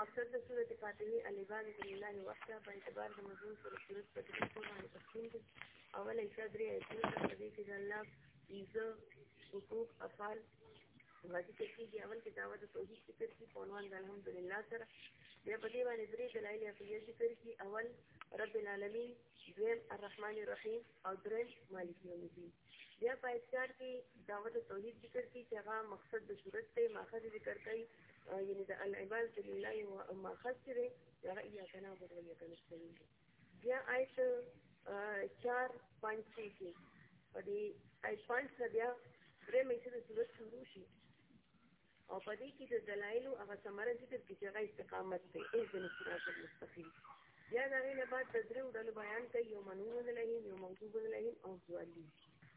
مقصد د سورة فاتحه البان بسم الله وحده په اعتبار د مضمون سره صورت په دې ټول باندې تقسیم دي اول ایسا درې ایتونه په دې کې د الله ایزه حقوق افعال واجب کېږي اول کې دعوت توحید ذکر کی په عنوان د الحمدلله سره بیا په دې باندې درې دلایل عقلیه ذکر کی اول رب العالمین دویم الرحمن الرحیم او دریم مالک یوم الدین بیا په اختیار کې دعوت توحید ذکر کی چې هغه مقصد د صورت ته ماخذ ذکر کوي یعنی د العباد لله و ما خسر یا یا کنا بر یا کنا سنی بیا آیت 4 5 6 کې په دې آیت 5 سره بیا درې مې چې د صورت شروع شي او په دې کې د دلایل او هغه ثمره ذکر کې چې هغه استقامت دی اې د صراط المستقیم بیا دا غي نه بعد تدریو ډول بیان کوي یو منون لهم یو موجود لهم او ځوالي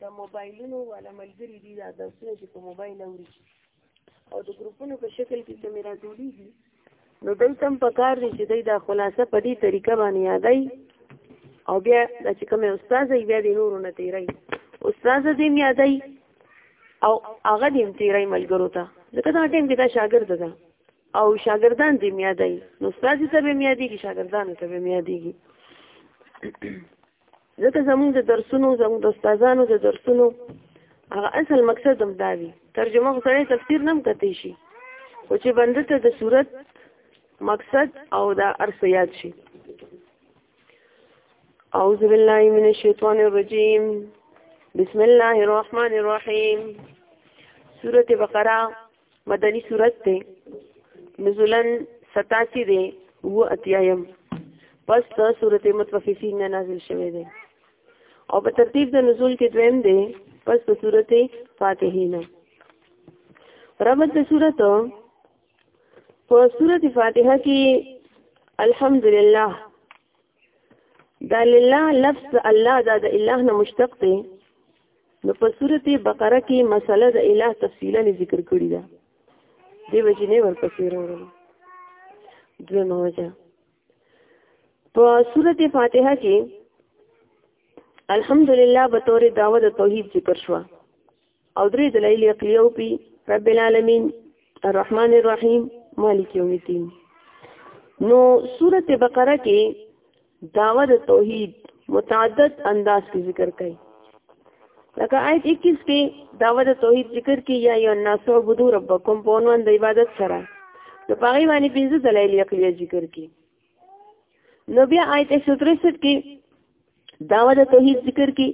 د موبایلونو والا ملګري دي دا درسونه چې په موبایل اوري او د ګروپونو په شکل کې کومې راټولېږي نو دوی ته هم پکار دی چې دوی دا خلاصه په دې طریقه باندې یادوي او بیا دا چې کومې استاد یې بیا د نورو نه تېروي استاد دې هم یادوي او هغه دې هم تېروي ملګرو ته ځکه دا ټایم کې دا شاګرد ده او شاګردان دې هم یادوي نو استاد ته به هم یادېږي شاګردانو ته به هم یادېږي ځکه زموږ د درسونو زموږ د استادانو د درسونو هغه اصل مقصد هم دا وي ترجمه خو سړی تفسیر نه هم کتی شي خو چې بنده ته د صورت مقصد او دا ارس یاد شي اعوذ بالله من الشیطان الرجیم بسم الله الرحمن الرحیم سورة بقره مدنی صورت ته نزولا 87 دی و اتیایم پس ته صورت متوففین نه نازل شوه دی او په ترتیب د نزول کې دویم دی پس ته صورت فاتحین ربط د صورت په صورت فاتحه کې الحمدلله دا لله لفظ الله دا د الله نه مشتق دی نو په سورته بقره کې مسله د الٰه تفصیلا ذکر کړی ده دی وجنه ورپسې راوړل دوه موجه په سورته فاتحه کې الحمدلله به تور دعوه د توحید ذکر شوه او درې دلایل عقلیه او پی رب العالمین الرحمن الرحیم مالک یوم الدین نو سورته بقره کې داوا د توحید متعدد انداز کې ذکر کړي لکه آیت 21 کې داوا د توحید ذکر کې یا یو الناس عبدو ربکم په عنوان د عبادت سره نو په هغه باندې پنځه دلایل عقلیه ذکر کړي نو بیا آیت 163 کې داوا د توحید ذکر کې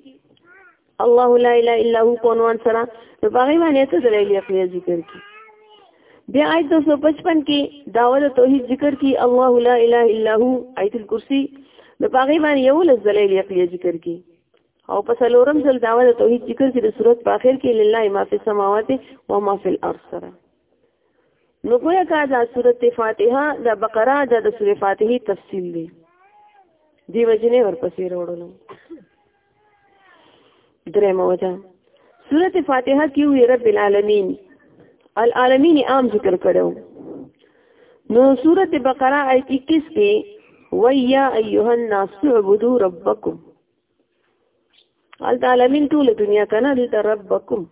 الله لا اله الا هو په عنوان سره نو باغې باندې ته دلیل یې ذکر کې بیا آیت 255 کې داوا د توحید ذکر کې الله لا اله الا هو آیت الکرسی نو باغې باندې یو لز دلیل یې ذکر کې او په سلورم ځل داوا د توحید ذکر کې د صورت په اخر کې لله ما فی السماوات و ما فی الارض سره نو ګویا کا دا سورته فاتحه د بقره د د سورې فاتحه تفصیل دی دی وجنه ورپسې وروړو درې موجه سورته فاتحه کې وی رب العالمین العالمین عام ذکر کړو نو سورته بقره آیت 21 کې ویا ایها الناس اعبدوا ربکم الته عالمین ټول دنیا کنه دلته ربکم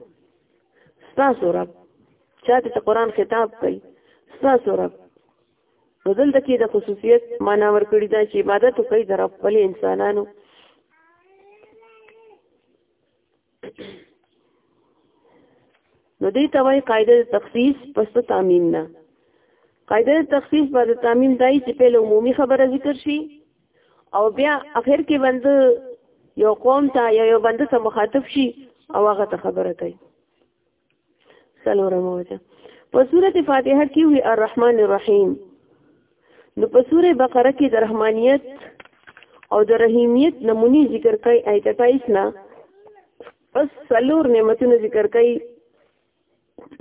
تاسو رب چاته ته قران خطاب کوي تاسو رب نو دلته کې د خصوصیت معنا ورکړی دا چې عبادت کوي د رب په انسانانو نو دې توای قاعده تخصیص پس تعمیم نه قاعده تخصیص بعد تعمیم دای چې په عمومي خبره ذکر شي او بیا اخر کې بند یو قوم ته یا یو بند ته مخاطب شي او هغه ته خبره کوي سلورم وجه په سورت فاتحه کې وی الرحمن الرحیم نو په سورې بقره کې د رحمانیت او د رحیمیت نمونی ذکر کوي آیت 28 نه پس سلور نعمتونه ذکر کوي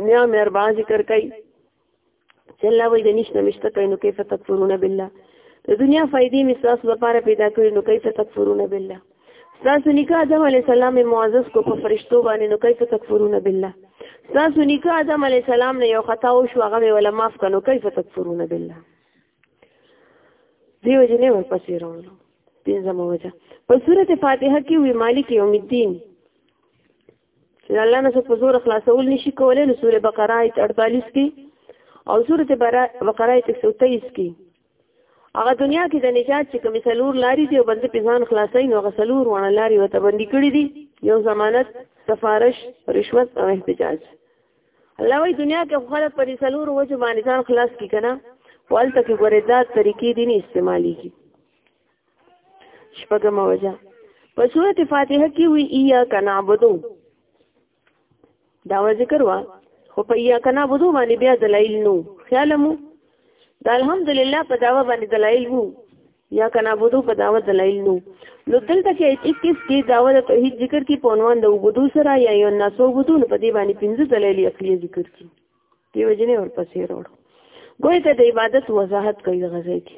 نعم اربع ذکر کوي چې الله وایي د نشته مشته کوي نو کیف تکفرون بالله د دنیا فائدې می تاسو لپاره پیدا کړې نو کیف تکفرون بالله تاسو نیکه آدم علی السلام معزز کو په فرشتو باندې نو کیف تکفرون بالله تاسو نیکه آدم علی السلام نه یو خطا او شو هغه ولا معاف کنو کیف تکفرون بالله دیو جنې ورپسې راغلو پنځمه وجه په سورته فاتحه کې وی مالک یوم الدین چې الله نه په زور خلاصول نشي کولای نو سوره بقره آیت 48 کې او سوره بقره آیت 123 کې هغه دنیا کې د نجات چې کوم سلور لاري دی او بند په ځان خلاصي نو هغه سلور ونه لاري وته باندې کړی دي یو ضمانت سفارش رشوت او احتجاج الله وی دنیا کې خلک پر سلور وجه باندې ځان خلاص کی کنه والته کې ګورې دا طریقې دي نه استعمالي کی شپږم وجه په سورته فاتحه کې وی ایا کنا عبدو دا ذکر وا خو په ایا کنا عبدو باندې بیا دلایل نو خیال مو دا الحمدلله په داوا باندې دلایل وو یا کنا عبدو په داوا دلایل نو نو دلته کې 21 کې داوا د توحید ذکر کې په عنوان د عبدو سره یا یو ناسو عبدو په دې باندې پنځه دلایل عقلی ذکر کړي دیو جنې ورپسې وروړو ګویا ته د عبادت وضاحت کوي غزه کې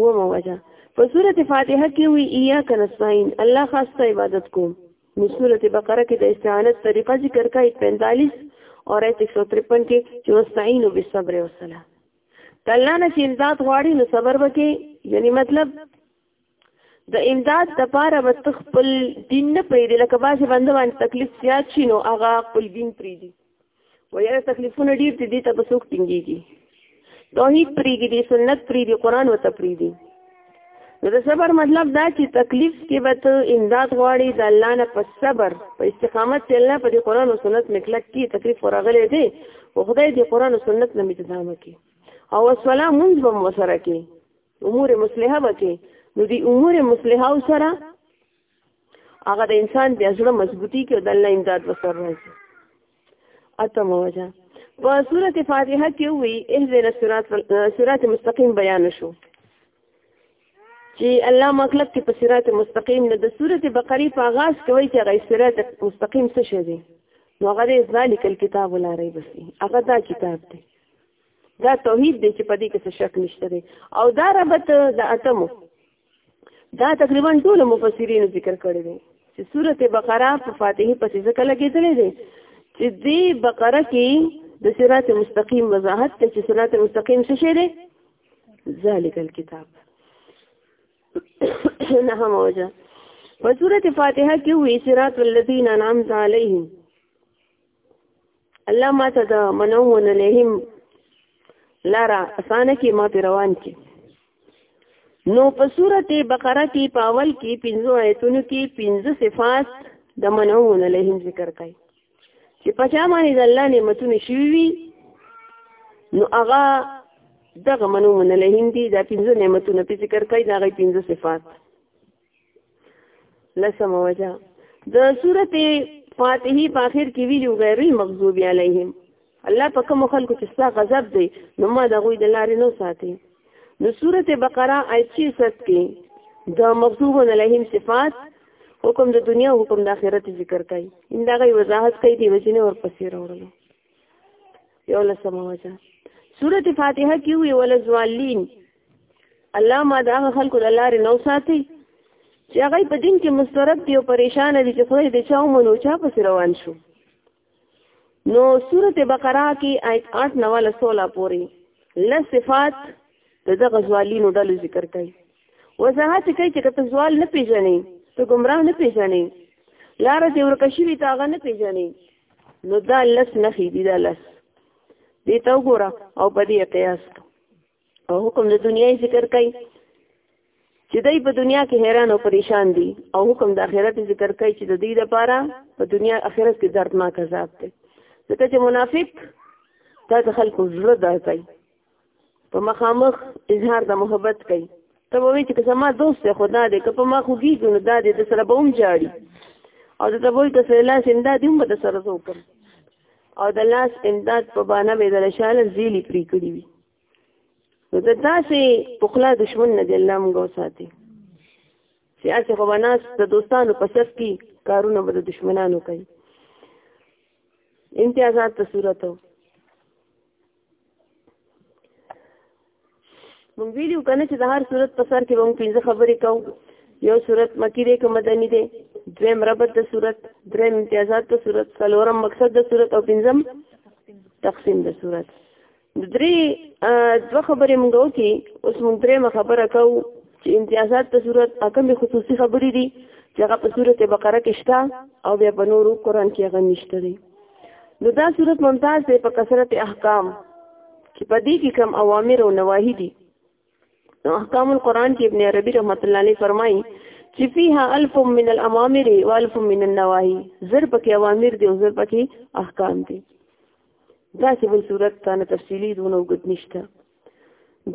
و موجه په سورت فاتحه کې وی ایا کنستاین الله خاص ته عبادت کوم نو سورت بقره کې د استعانت طریقه ذکر کای 45 او آیت 153 کې چې واستعینو بالصبر والصلاه الله نه چې امداد غواړي نو صبر وکي یعنی مطلب د امداد د پاره به ته خپل دین نه پرېږدې لکه بعضې بنده باندې تکلیف زیات شي نو هغه خپل دین پرېږدي وایي تکلیفونه ډېر دي دې ته به څوک ټینګېږي توحید پرېږدي سنت پرېږدي قرآن ورته پرېږدي نو د صبر مطلب دا چې تکلیف کې به ته امداد غواړي د الله نه په صبر په استقامت چې الله په دې قرآن او سنت مې کلک کړي تکلیف ورغلی دی خو خدای دې قرآن او سنت نه مې ته دامه کړي او السلام مونځ به مو سره کړي امور مصلحه بکې نو دی امور مصلحه او سره هغه د انسان د ازړه مضبوطی کې د الله امداد وسر راځي اته موجه په سورت فاتحه کې وی اهدنا الصراط صراط مستقیم بیان شو چې الله مخلق کې په صراط مستقیم نه د سورت بقره په آغاز کې وی چې هغه صراط مستقیم څه شي نو هغه ذالک الكتاب لا ریب فيه هغه دا کتاب دی دا توحید دی چې په دې کې څه شک نشته دی او دا ربط د اتمو دا تقریبا ټول مفسرین ذکر کړی دی چې سورته بقره په فاتحه پسې ځکه لګېدلې دی چې دې بقره کې د صراط مستقیم وضاحت ته چې صراط مستقیم څه شی دی ذالک الكتاب نه هم وجه په سورته فاتحه کې وی صراط الذین انعمت علیهم الله ما ته دا منو ونلهم لارا اسانه کې ما په روان کې نو په سورته بقره کې په اول کې پنځو آیتونو کې پنځه صفات د منو ونلهم ذکر کړي چې په چا باندې د الله نعمتونه شوي وي نو هغه دغه منو ونلهم دي دا پنځه نعمتونه په ذکر کړي دا غي پنځه صفات لسم وجه د سورته فاتحه په اخر کې ویلو غیر المغضوب علیهم الله په کوم خلکو چې ستا غضب دی نو ما د غوی د لارې نو ساتي نو سورته بقره آیت 6 کې د مغضوب علیهم صفات حکم د دنیا حکم د آخرت ذکر کوي ان دا غي وضاحت کوي دی وجنه ور پسې راوړلو یو لسمه وجه سورته فاتحه کې وی ول زوالین الله ما د هغه خلکو د لارې نو ساتي چې هغه په دین کې مسترب دي او پریشان دي چې خدای دې چا ومنو چا پسې روان شو نو سورته بقره کې آیت 8 9 له 16 پورې ل صفات د دغه ځوالینو ډلو ذکر کوي وضاحت کوي چې کته ځوال نه پیژنې ته گمراه نه پیژنې لار دې ورکشي وي تاغه نه پیژنې نو دا لس نه خېدي دا لس دې تا وګوره او په دې قیاس کو او حکم د دنیا ذکر کوي چې دوی په دنیا کې حیران او پریشان دي او حکم د آخرت ذکر کوي چې د دې لپاره په دنیا آخرت کې دردناک عذاب دی ځکه چې منافق دا د خلکو زړه درد کوي په مخامخ اظهار د محبت کوي ته وایي چې زما دوست خو نه دی که په ما خو کېږي نو دا دی د سره به هم جاړي او د ته وایي که سره لاس امداد هم به د سره زه وکړم او د لاس امداد په بانا به د شاله زیلی پری کړی وي نو د داسې پخلا دشمن نه دی الله موږ وساتي چې هسې خو به ناست د دوستانو په صف کې کارونه به د دشمنانو کوي امتیازات ته صورت مونږ ویلو کنه چې د هر صورت په سر کې مونږ پنځه خبرې کوو یو صورت مکی دی که مدنی دی دویم ربط د صورت دریم امتیازات د صورت څلورم مقصد د صورت او پنځم تقسیم د صورت د درې دوه خبرې مونږ وکړي اوس مونږ درېمه خبره کوو چې امتیازات د صورت کوم خصوصي خبرې دي چې هغه په صورت بقره کې شته او بیا په نورو قرآن کې هغه نشته دی نو دا صورت ممتاز دی په کثرت احکام چې په دې کې کم اوامر او نواهی دي نو احکام القرآن کې ابن عربي رحمت الله علیه فرمایي چې فيها الف من الامامر والف من النواهي زر پکې اوامر دي او زر پکې احکام دي دا چې بل صورت ته تفصیلی دونه وګت نشته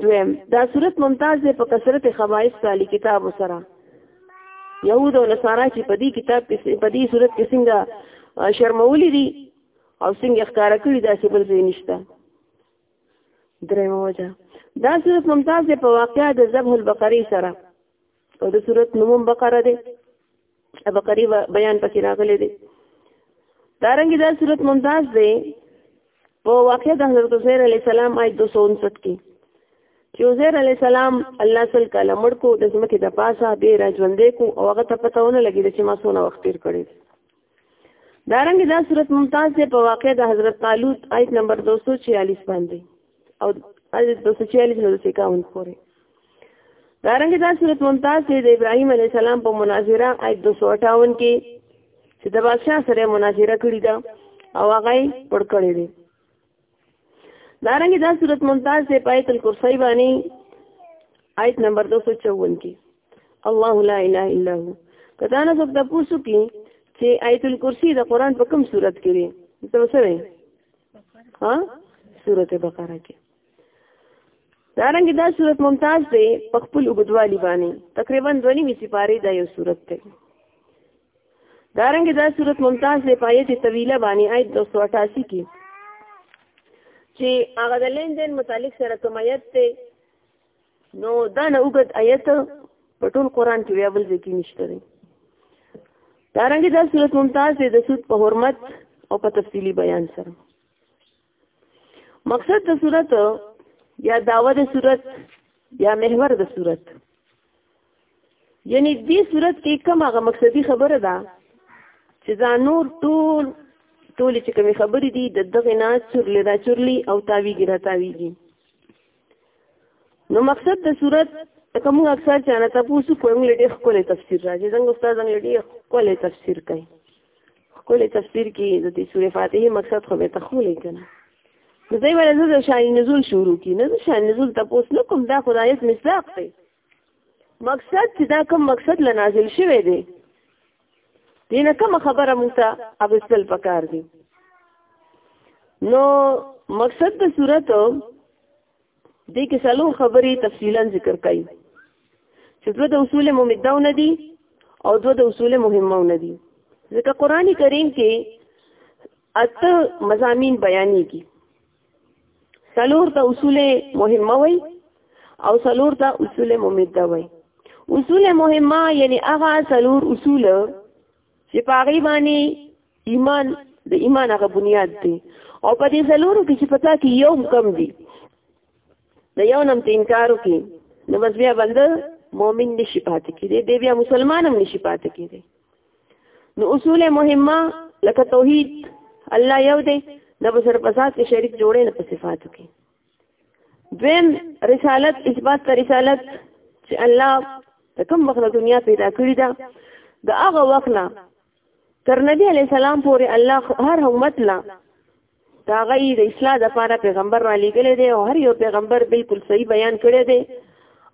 دویم دا صورت ممتاز دی په کثرت خبائث تعالی کتاب سره یهود او نصارا چې په دې کتاب کې په دې صورت کې څنګه شرمولې دي او څنګه ښکارا کړی دا څه بل ځای نشته درېمه وجه دا صورت ممتاز دی په واقعا د ذبح البقری سره او د صورت نوم بقره دی بقری بیان پکې راغلی دی دارنګه دا صورت ممتاز دی په واقع د حضرت عزیر علی السلام آیت 259 کې چې عزیر علی السلام الله سل کاله مړ کو د زمکه د پاسه به راځوندې کو او هغه ته پتهونه لګیږي چې ما سونه وخت تیر کړی دارنګ دا صورت ممتاز دی په واقع د حضرت طالوت آیت نمبر 246 باندې او آیت 246 نه 51 پورې دارنګ دا صورت ممتاز دی د ابراهیم علی السلام په مناظره آیت 258 کې چې د بادشاہ سره مناظره کړې ده او هغه پړ کړې دي دارنګه دا صورت ممتاز دی په آیت الکرسی باندې آیت نمبر 254 کې الله لا اله الا هو کدا نه څوک د پوسو کې چې آیت الکرسی د قران په کوم صورت کې دی څه وسره ها سورته بقره کې دارنګ دا صورت ممتاز دی په خپل وګدوالي باندې تقریبا دونی می سپاره دا یو صورت دی دارنګ دا صورت ممتاز دی پایت طویله باندې آیت 288 کې چې هغه د لین دین متعلق سره کوم آیت ته نو دا نه وګت آیت په ټول قران کې ویل ځکه نشته دی دارنګ دا صورت ممتاز دی د سود په حرمت او په تفصیلی بیان سره مقصد د صورت یا داوه د صورت یا محور د صورت یعنی دې صورت کې کوم هغه مقصدی خبره ده چې دا نور ټول ټول چې کوم خبرې دي د دغه نه چورلې دا چورلې او تاویږي را تاویږي نو مقصد د صورت کوم اکثر چانه تاسو کوم لټي خپل تفسیر راځي څنګه استاد موږ لټي خپل تفسیر کوي خپل تفسیر کې د دې سورې فاتحه مقصد خو به تخولې کنه نو دوی ولې زه شان نزول شروع کی نه شان نزول تاسو نه کوم دا خدایت مصداق دی مقصد چې دا کوم مقصد له نازل شوی دی دینه کوم خبره مونږ ته اوستل پکار دی نو مقصد د صورت دې کې سلو خبرې تفصیلا ذکر کړي چې دوه د اصول ممدو نه دي او دوه د اصول مهمو نه دي ځکه قرآني کریم کې اته مزامین بیانې کی سلور ته اصول مهمه وای او سلور ته اصول ممیده وای اصول مهمه یعنی هغه سلور اصول چې پاغي باندې ایمان د ایمان هغه بنیاد دی او په دې سلور کې چې پتا کې یو کم دی د یو نم ته انکار وکي نو بس بیا بنده مؤمن نشي پاتې کېږي دی بیا مسلمان هم نشي پاتې کېږي نو اصول مهمه لکه توحید الله یو دی نه په سر فساد کې شریک جوړې نه په صفاتو کې دویم رسالت اثبات ته رسالت چې الله د کوم وخت دنیا پیدا کړی دا د هغه وخت نه تر نبی علی سلام پورې الله هر امت لا دا غي د اصلاح د لپاره پیغمبر را لېګلې دی او هر یو پیغمبر بالکل صحیح بیان کړی دی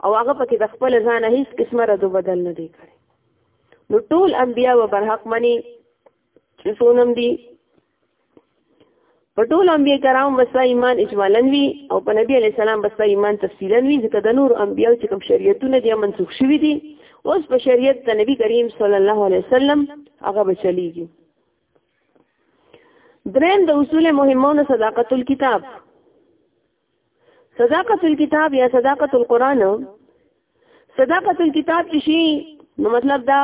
او هغه پکې د خپل ځان هیڅ قسمه رد بدل نه دی کړی نو ټول انبیا و برحق منی چې سونم دي په ټول انبیا کرام وسه ایمان اجمالا وی او په نبی علی السلام بس ایمان تفصیلا وی ځکه د نور انبیا چې کوم شریعتونه دي منسوخ شوی دي اوس په شریعت د نبی کریم صلی الله علیه وسلم هغه به چلیږي دریم د اصول مهمونو صداقت الكتاب صداقت الكتاب یا صداقت القرآن صداقت الكتاب چې شي نو مطلب دا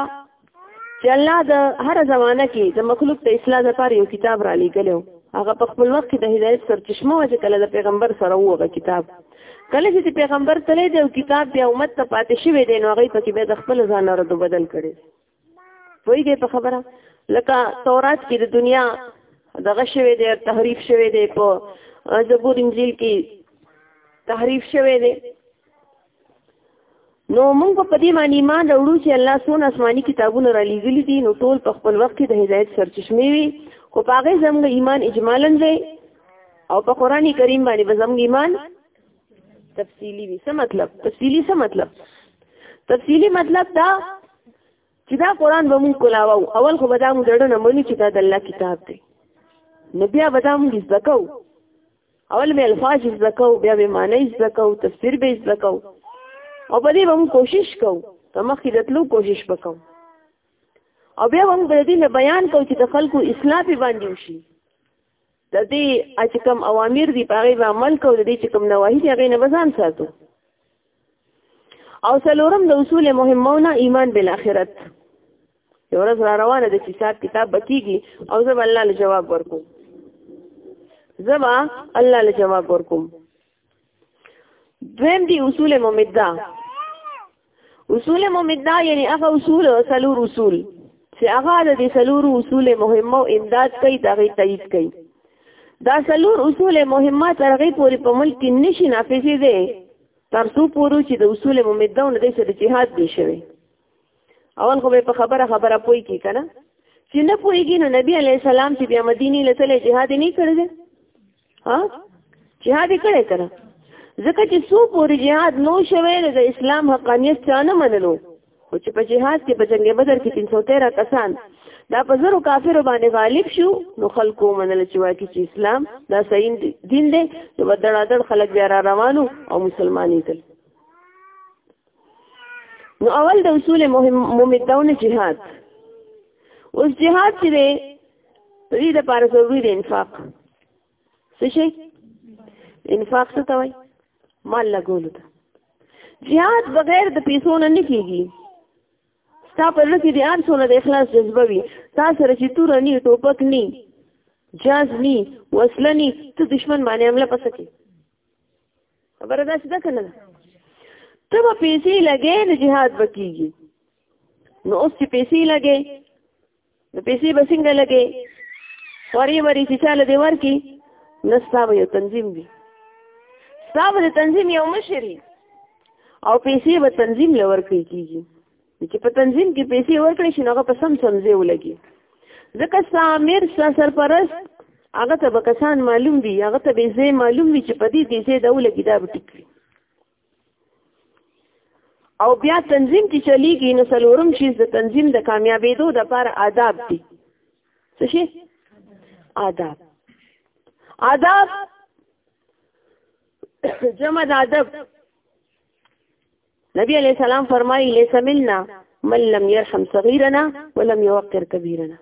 چې الله د هر زمانہ کې د مخلوق د اصلاح لپاره یو کتاب را لېږلو هغه په خپل وخت کې د هدایت سرچشمه و چې کله د پیغمبر سره وغه کتاب کله چې پیغمبر تللی دی او کتاب بیا امت ته پاتې شوی دی نو هغه پکې به د خپل ځان اړه بدل کړي پوهیږئ په خبره لکه تورات کې د دنیا دغه شوی دی تحریف شوی دی په زبور انجیل کې تحریف شوی دی نو موږ په دې باندې ایمان راوړو چې الله سونه آسماني کتابونه را لېږلي دي نو ټول په خپل وخت کې د هدایت سرچشمې وي خو په هغه زموږ ایمان اجمالا دی او په قرآني کریم باندې به زموږ ایمان تفصیلی وی څه مطلب تفصیلی څه مطلب تفصیلی مطلب دا چې دا قران به مونږ کولاو اول خو به دا مونږ ډېر نه منو چې دا د الله کتاب دی نو بیا به دا مونږ زکو اول مې الفاظ زکو بیا به معنی زکو تفسیر به زکو او په دې به مونږ کوشش کوو تمخې د تلو کوشش وکړو او بیا هم د دې بیان کو چې د خلکو اصلاح په باندې وشي د دې چې کوم اوامر دي په هغې به عمل کوو د دې چې کوم نواهي دي هغې نه به ځان ساتو او څلورم د اصول مهمونه ایمان بالآخرت یو ورځ را روانه ده چې حساب کتاب به کېږي او زه به الله له جواب ورکوم زه به الله له جواب ورکوم دویم دی اصول ممده اصول ممده یعنی هغه اصول او سلور اصول چې هغه د دې سلور اصول مهمه او امداد کوي دا غي تایید کوي دا سلور اصول مهمه ترغه پوری په ملک کې نشي نافذ دي تر څو پورو چې د اصول ممده او د سره جهاد دی شوی اول خو به په خبره خبره پوي کی کنه چې نه پويږي نو نبی عليه السلام چې بیا مدینه لته جهاد نه کړی ها جهاد کړه کړه ځکه چې سو پورې جهاد نو شوه نو د اسلام حقانیت چا نه منلو خو چې په جهاد کې په جنگ بدر کې 313 کسان دا په زرو کافر باندې غالب شو نو خلکو منل چې واکې چې اسلام دا صحیح دین دی نو بدړادړ خلک بیا را روانو او مسلمانې کړ نو اول د اصول ممدون جهاد اوس جهاد چې دی دې د پاره ضروري دی انفاق څه شي انفاق څه ته وایي مال لګول ته جهاد بغیر د پیسو نه نه کیږي ستا په لږ کې د ان سونه د اخلاص جذبه وي تا سره چې تور نه ټوپک نه جاز نه وسله نه ته دشمن باندې حمله پسکې خبره داسې ده که نه ده ته به پیسې لګې نو جهاد به کېږي نو اوس چې پیسې لګې نو پیسې به څنګه لګې وری وری چې چاله دې ورکړي نو ستا به یو تنظیم وي ستا به د تنظیم یو مشر او پیسې به تنظیم له ورکړې کېږي چې په تنظیم کې پیسې ورکړې شي نو هغه په سم سم ځای ولګي ځکه ستا امیر ستا سرپرست هغه ته به کسان معلوم وي هغه ته به ځای معلوم وي چې په دې دې ځای د ولګي دا به ټیک وي او بیا تنظیم چې چلیږي نو څلورم شي د تنظیم د کامیابېدو دپاره آداب دي څه شي آداب آداب جمع د ادب نبی علیہ السلام فرمایي لیس منا من لم يرحم صغيرنا ولم يوقر كبيرنا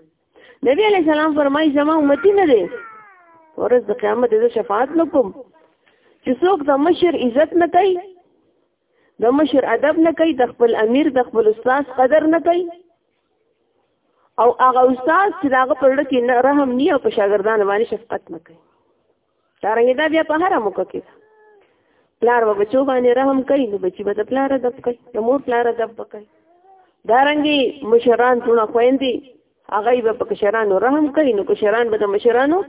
نبی علیہ السلام فرمایي زما امتی نه دی ورځ د قیامت د شفاعت نکوم چې څوک د مشر عزت نه کوي د مشر ادب نه کوي د خپل امیر د خپل استاد قدر نه کوي او هغه استاد چې داغه پر لکه رحم نه او په شاګردانو باندې شفقت نه کوي دارنګه دا بیا په هر موقع کې پلار و بچو باندې رحم کوي نو بچي به د پلار ادب کوي د مور پلار ادب کوي دارنګي مشران ټول خويندي هغه به په کشرانو رحم کوي نو کشران به د مشرانو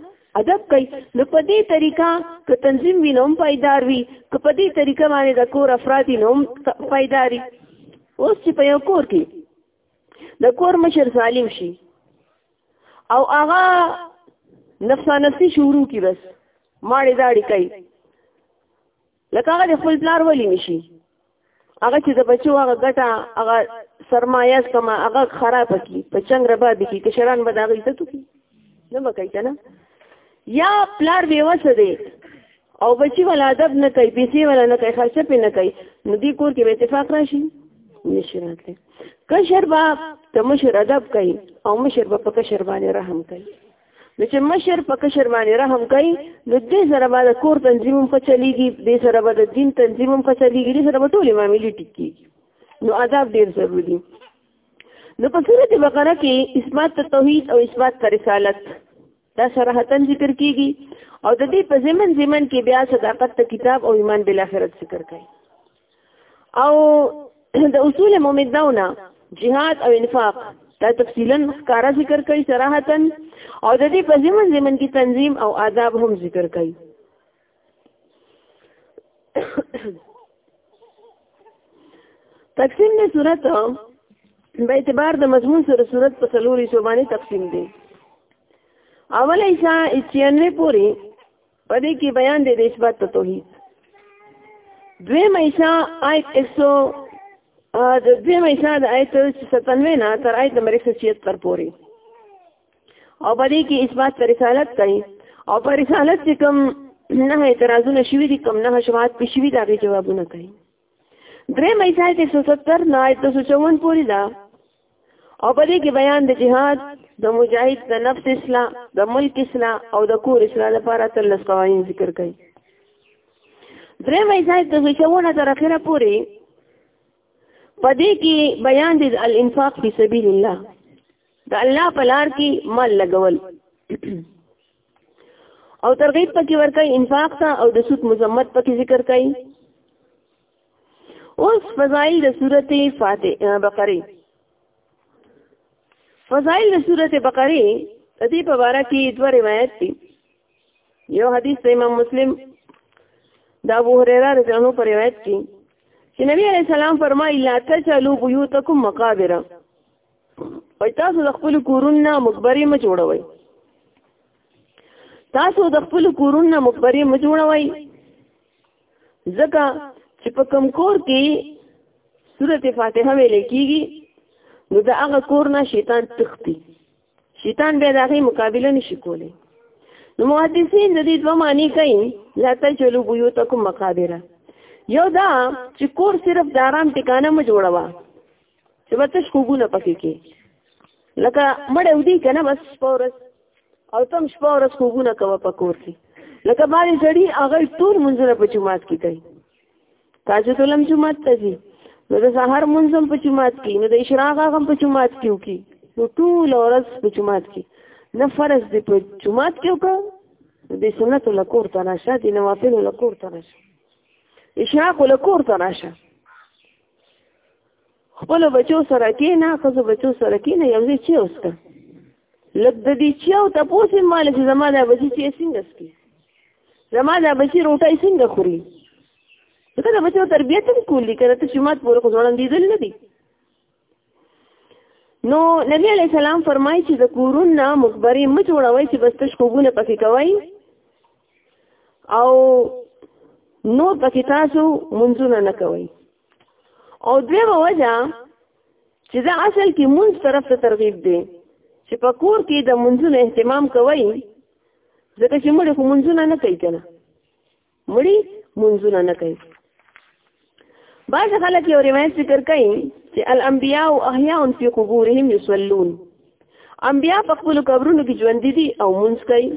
ادب کوي نو په دې طریقه که تنظیم وي نو هم پایدار وي که په دې طریقه باندې د کور افراد نو هم پایداري اوس چې په یو کور کې د کور مشر سالم شي او هغه نفسانسی شروع کی بس ماړې داړي کوي لکه هغه خپل پلار ولی نشي هغه چې د بچو هغه ګټه هغه سرمایه کما هغه خراب کی په چنګ ربا دي کی کشران به دا غي ته کی نه بکای کنه یا پلار بیوسه دی او بچی ولا ادب نه کوي پیسې ولا نه کوي خرچه پې نه کوي نو دې کور کې به اتفاق راشي نشي راتلی کشر با ته مشر ادب کوي او مشر به په کشر باندې رحم کوي نو چې مشر په کشر باندې رحم کوي نو دې سره به د کور تنظیم هم ښه چلېږي دې سره به د دین تنظیم هم ښه چلېږي دې سره به ټولې معاملې ټیک کېږي نو عذاب ډېر ضروري دي نو په سورت بقره کې اثبات توحید او اثبات رسالت دا صراحتن ذکر کیږي او د دې په زمن زمن کې بیا صداقت ته کتاب او ایمان بل آخرت ذکر کوي او د اصول مومدونه جهاد او انفاق دا تفصیلا کارا ذکر کوي صراحتن او د دې په زمن زمن کې تنظیم او آداب هم ذکر کوي تقسیم نه صورت په اعتبار د مضمون سره صورت په څلوري سو باندې تقسیم دي اول ایسا 96 پوری پدې کې بیان دی د اثبات توحید دویم ایسا آیت 100 د دویم ایسا د آیت 97 نه تر آیت نمبر 176 پوری او په دې کې اثبات پر رسالت کوي او پر رسالت کې کوم نه اعتراضونه شوي دي کوم نه شواهد پې شوي دا به جوابونه کوي درې مې ځای کې 170 نه آیت 254 پوری دا او په دې کې بیان د جهاد د مجاهد د نفس اصلاح د ملک اصلاح او د کور اصلاح لپاره تر لس قوانین ذکر کړي درې مې ځای د غشونه تر اخره پوري په دې کې بیان د الانفاق فی سبیل الله د الله په لار کې مال لګول او ترغیب پکې ورکړي انفاق ته او د سود مذمت پکې ذکر کړي اوس فضائل د سورته فاتح بقره فضائل د سورته بقره د دې په اړه کې دوه روایت دي یو حدیث د امام مسلم دا ابو هريره رضی الله عنه روایت کې چې نبی عليه السلام فرمایي لا تجلو بيوتکم مقابر وای تاسو د خپل کورونه مخبري م جوړوي تاسو د خپل کورونه مخبري م جوړوي ځکه چې په کم کور کې سورته فاتحه ویل کیږي نو دا هغه کور نه شیطان تختی شیطان به د هغه مقابله نشي کولی نو محدثین د دې دوه معنی کوي لا تجلو بیوتکم مقابره یو دا چې کور صرف د آرام ټکانه م جوړوا چې به تش خوبونه پکې کې لکه مړ او دی کنه بس پورس او تم شپه ورځ خوبونه کوه په کور کې لکه باندې سړي هغه ټول منځونه په جماعت کې کوي تاسو ټول هم جماعت ته ځي نو د سهار منځم په جماعت کې نو د اشراق هغه په جماعت کې وکي نو ټول ورځ په جماعت کې نه فرض دی په جماعت کې وکړه د سنت له کور ته راشه د نوافل له کور ته راشه اشراق له کور ته راشه خپل بچو سره کې نه خزو بچو سره کې نه یو ځای چې اوس کا لږ د دې چې او تاسو مال چې زما دا بچی چې څنګه سکی زما دا بچی روټي څنګه خوري دا د بچو تربیت هم کولی کړه ته شمات پورې خو ځوړم دي دل نه دي نو نبی علی سلام فرمایي چې د کورون نه مخبري م جوړوي چې بس تش خوبونه پکې کوي او نو پکې تاسو منځونه نه کوي او دوی به وجه چې دا اصل کې مونږ طرف ته ترغیب دی چې په کور کې د منځونو اهتمام کوي ځکه چې مړي خو منځونه نه کوي کنه مړي منځونه نه کوي بعض خلک یو روایت ذکر کوي چې الانبیاء احیاء فی قبورهم یصلون انبیاء په خپل قبرونو کې ژوند دي او منځ کوي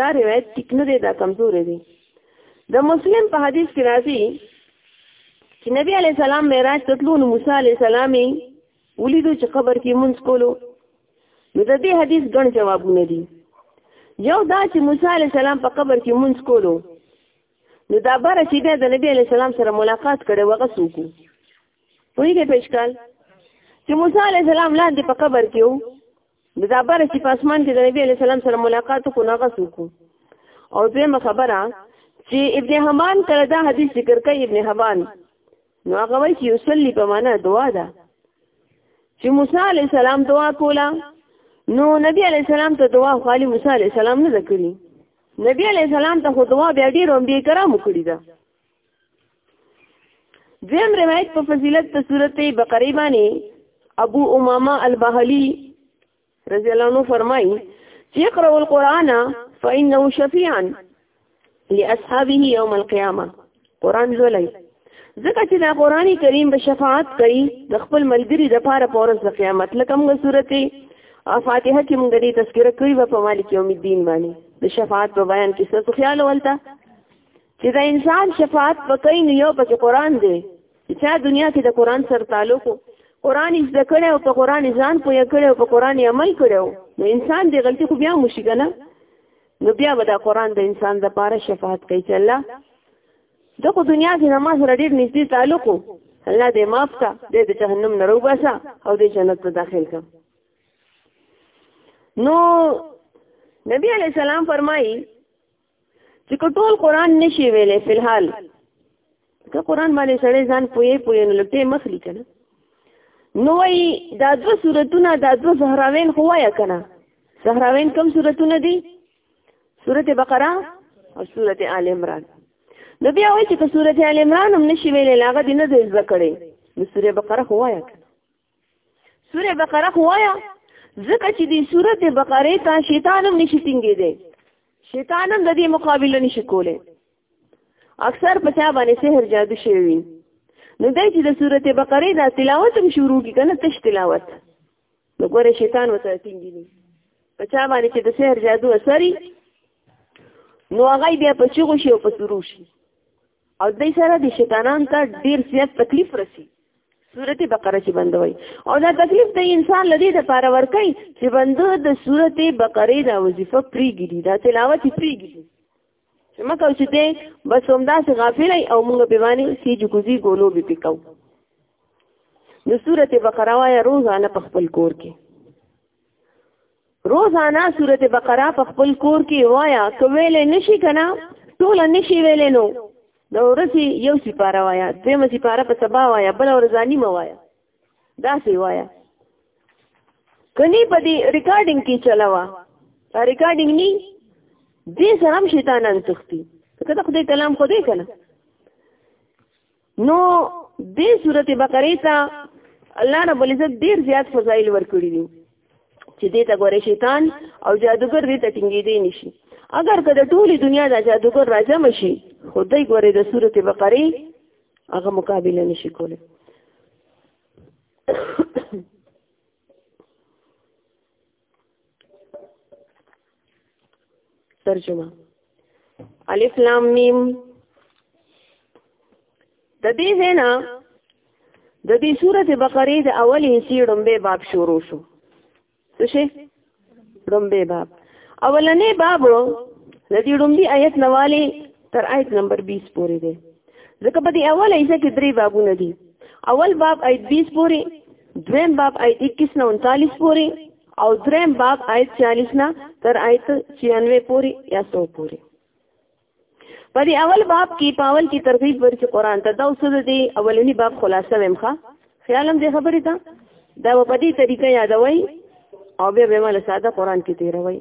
دا روایت ټیک نه دی دا کمزورې دی د مسلم په حدیث کې راځي چې نبی علی سلام معراج تطلون موسی علی سلامي ولیدو چې قبر کې مونږ کولو نو د دې حدیث ګڼ جوابونه دي یو دا چې موسی علی السلام په قبر کې مونږ کولو نو دا بار چې بیا د نبی علی السلام سره ملاقات کړي وغه سوکو پوهیږئ په اشکال چې موسی علی السلام لاندې په قبر کې وو نو دا بره چې په اسمان کې د نبی علیه السلام سره ملاقات وکړو نو هغه څوک او دویمه خبره چې ابن حمان کله دا حدیث ذکر کوي ابن حمان نو هغه وایي چې یصلي په معنا دعا ده چې موسی علی السلام دعا کوله نو نبی علی السلام ته دعا خو علی موسی علی السلام نه ذکرې نبی علی السلام ته خو دعا بیا ډیر هم به کرام کړی ده دویم روایت په فضیلت د سورته بقره باندې ابو امامه البهلی رضی الله عنه فرمایي چې اقرأ القرآن فإنه شفيعا لأصحابه يوم القيامة قرآن لولئ ځکه چې دا قرآن کریم به شفاعت کوي د خپل ملګری د پاره پورس د قیامت لکه موږ سورته فاتحه کې موږ دې تذکرہ کړی و په مالک یوم الدین باندې د شفاعت په بیان کې څه خیال ولته چې دا انسان شفاعت وکړي نو یو پکې قران دی چې دنیا کې د قران سره تعلق قران یې ذکر کړي او په قران ځان پوهه کړي او په قران یې عمل کړي نو انسان دی غلطي خو بیا مشي کنه نو بیا به دا قران د انسان د پاره شفاعت کوي چې الله دغه دنیا کې نماز سره ډیر نږدې تعلق الله دې معاف کا دې د جهنم نه روباسا او دې جنت ته داخل کا نو نبی علی السلام فرمایي چې ټول قران نشي ویلې فلحال که قران باندې سړی ځان پوي پوي نو لټه مخلي کنه نو وی دا دو سورتونه دا دو زهراوین خو وایا کنه زهراوین کم سورتونه دي سورته بقره او سورته آل عمران نو بیا وایي چې په سورته آل عمران هم نشي ویلې لاغه دینه ذکر کړي نو سورته بقره خو وایا کنه سوره بقره خو وایا ځکه چې دې سوره د بقره ته شیطان هم نشي ټینګې دی شیطان هم د دې مقابله نشي کولی اکثر په چا باندې سحر جادو شوی وي نو دای چې د سورته بقره دا تلاوت هم شروع کی کنه تش تلاوت نو ګوره شیطان وته ټینګې دی په چا باندې چې د سحر جادو اثرې نو هغه بیا په چغو شي او په سرو شي او دې سره د شیطانان ته ډیر زیات تکلیف رسی سورته بقره چې بندوي او دا تکلیف د انسان لدی د پاره ور کوي چې بندو د سورته بقره دا وظیفه پریګی دا تلاوت پریګی چې مکه چې دې بس همدا سي غافل او موږ به باندې سي جګوزي ګولو به پکاو نو سورته بقره وایا روزانه په خپل کور کې روزانه سورت بقره په خپل کور کې وایا کویل نشي کنه ټول نشي ویل نو نو ورسي یو سپاره وایا دیم سپاره په سبا وایا بل ورځانی مو وایا دا سی وایا کني په دې ریکارډینګ کې چلاوا دا ریکارډینګ ني دې سره شیطانان تختی کته خدای کلام خدای کنه نو دې سورته بقره ته الله رب العزت ډیر زیات فضایل ورکړي دي چې دې ته ګوره شیطان او جادوګر دې ته ټینګې دی نشي اگر که د ټولې دنیا د جادوګر راځم شي خو دې ګوره د سورته بقره هغه مقابله نشي کولی ترجمه الف لام میم د دې زینا د دې سورته بقره د اول حصے ډمبه باب شروع شو څه شي ډمبه باب اولنې باب د دې ډمبي آیت نواله تر آیت نمبر 20 پورې دی ځکه په دې اول ایسه کې درې بابونه دي اول باب آیت 20 پورې دویم باب آیت 21 نه 39 پورې او دریم باب آیت 40 نه تر آیت 96 پورې یا 100 پورې په دې اول باب کې پاول کې ترغیب ورکړي قران ته دا اوس دې اولنی باب خلاصه ویمخه خیالم دې خبرې ته دا په دې طریقه یادوي او بیا به مال ساده قران کې تیروي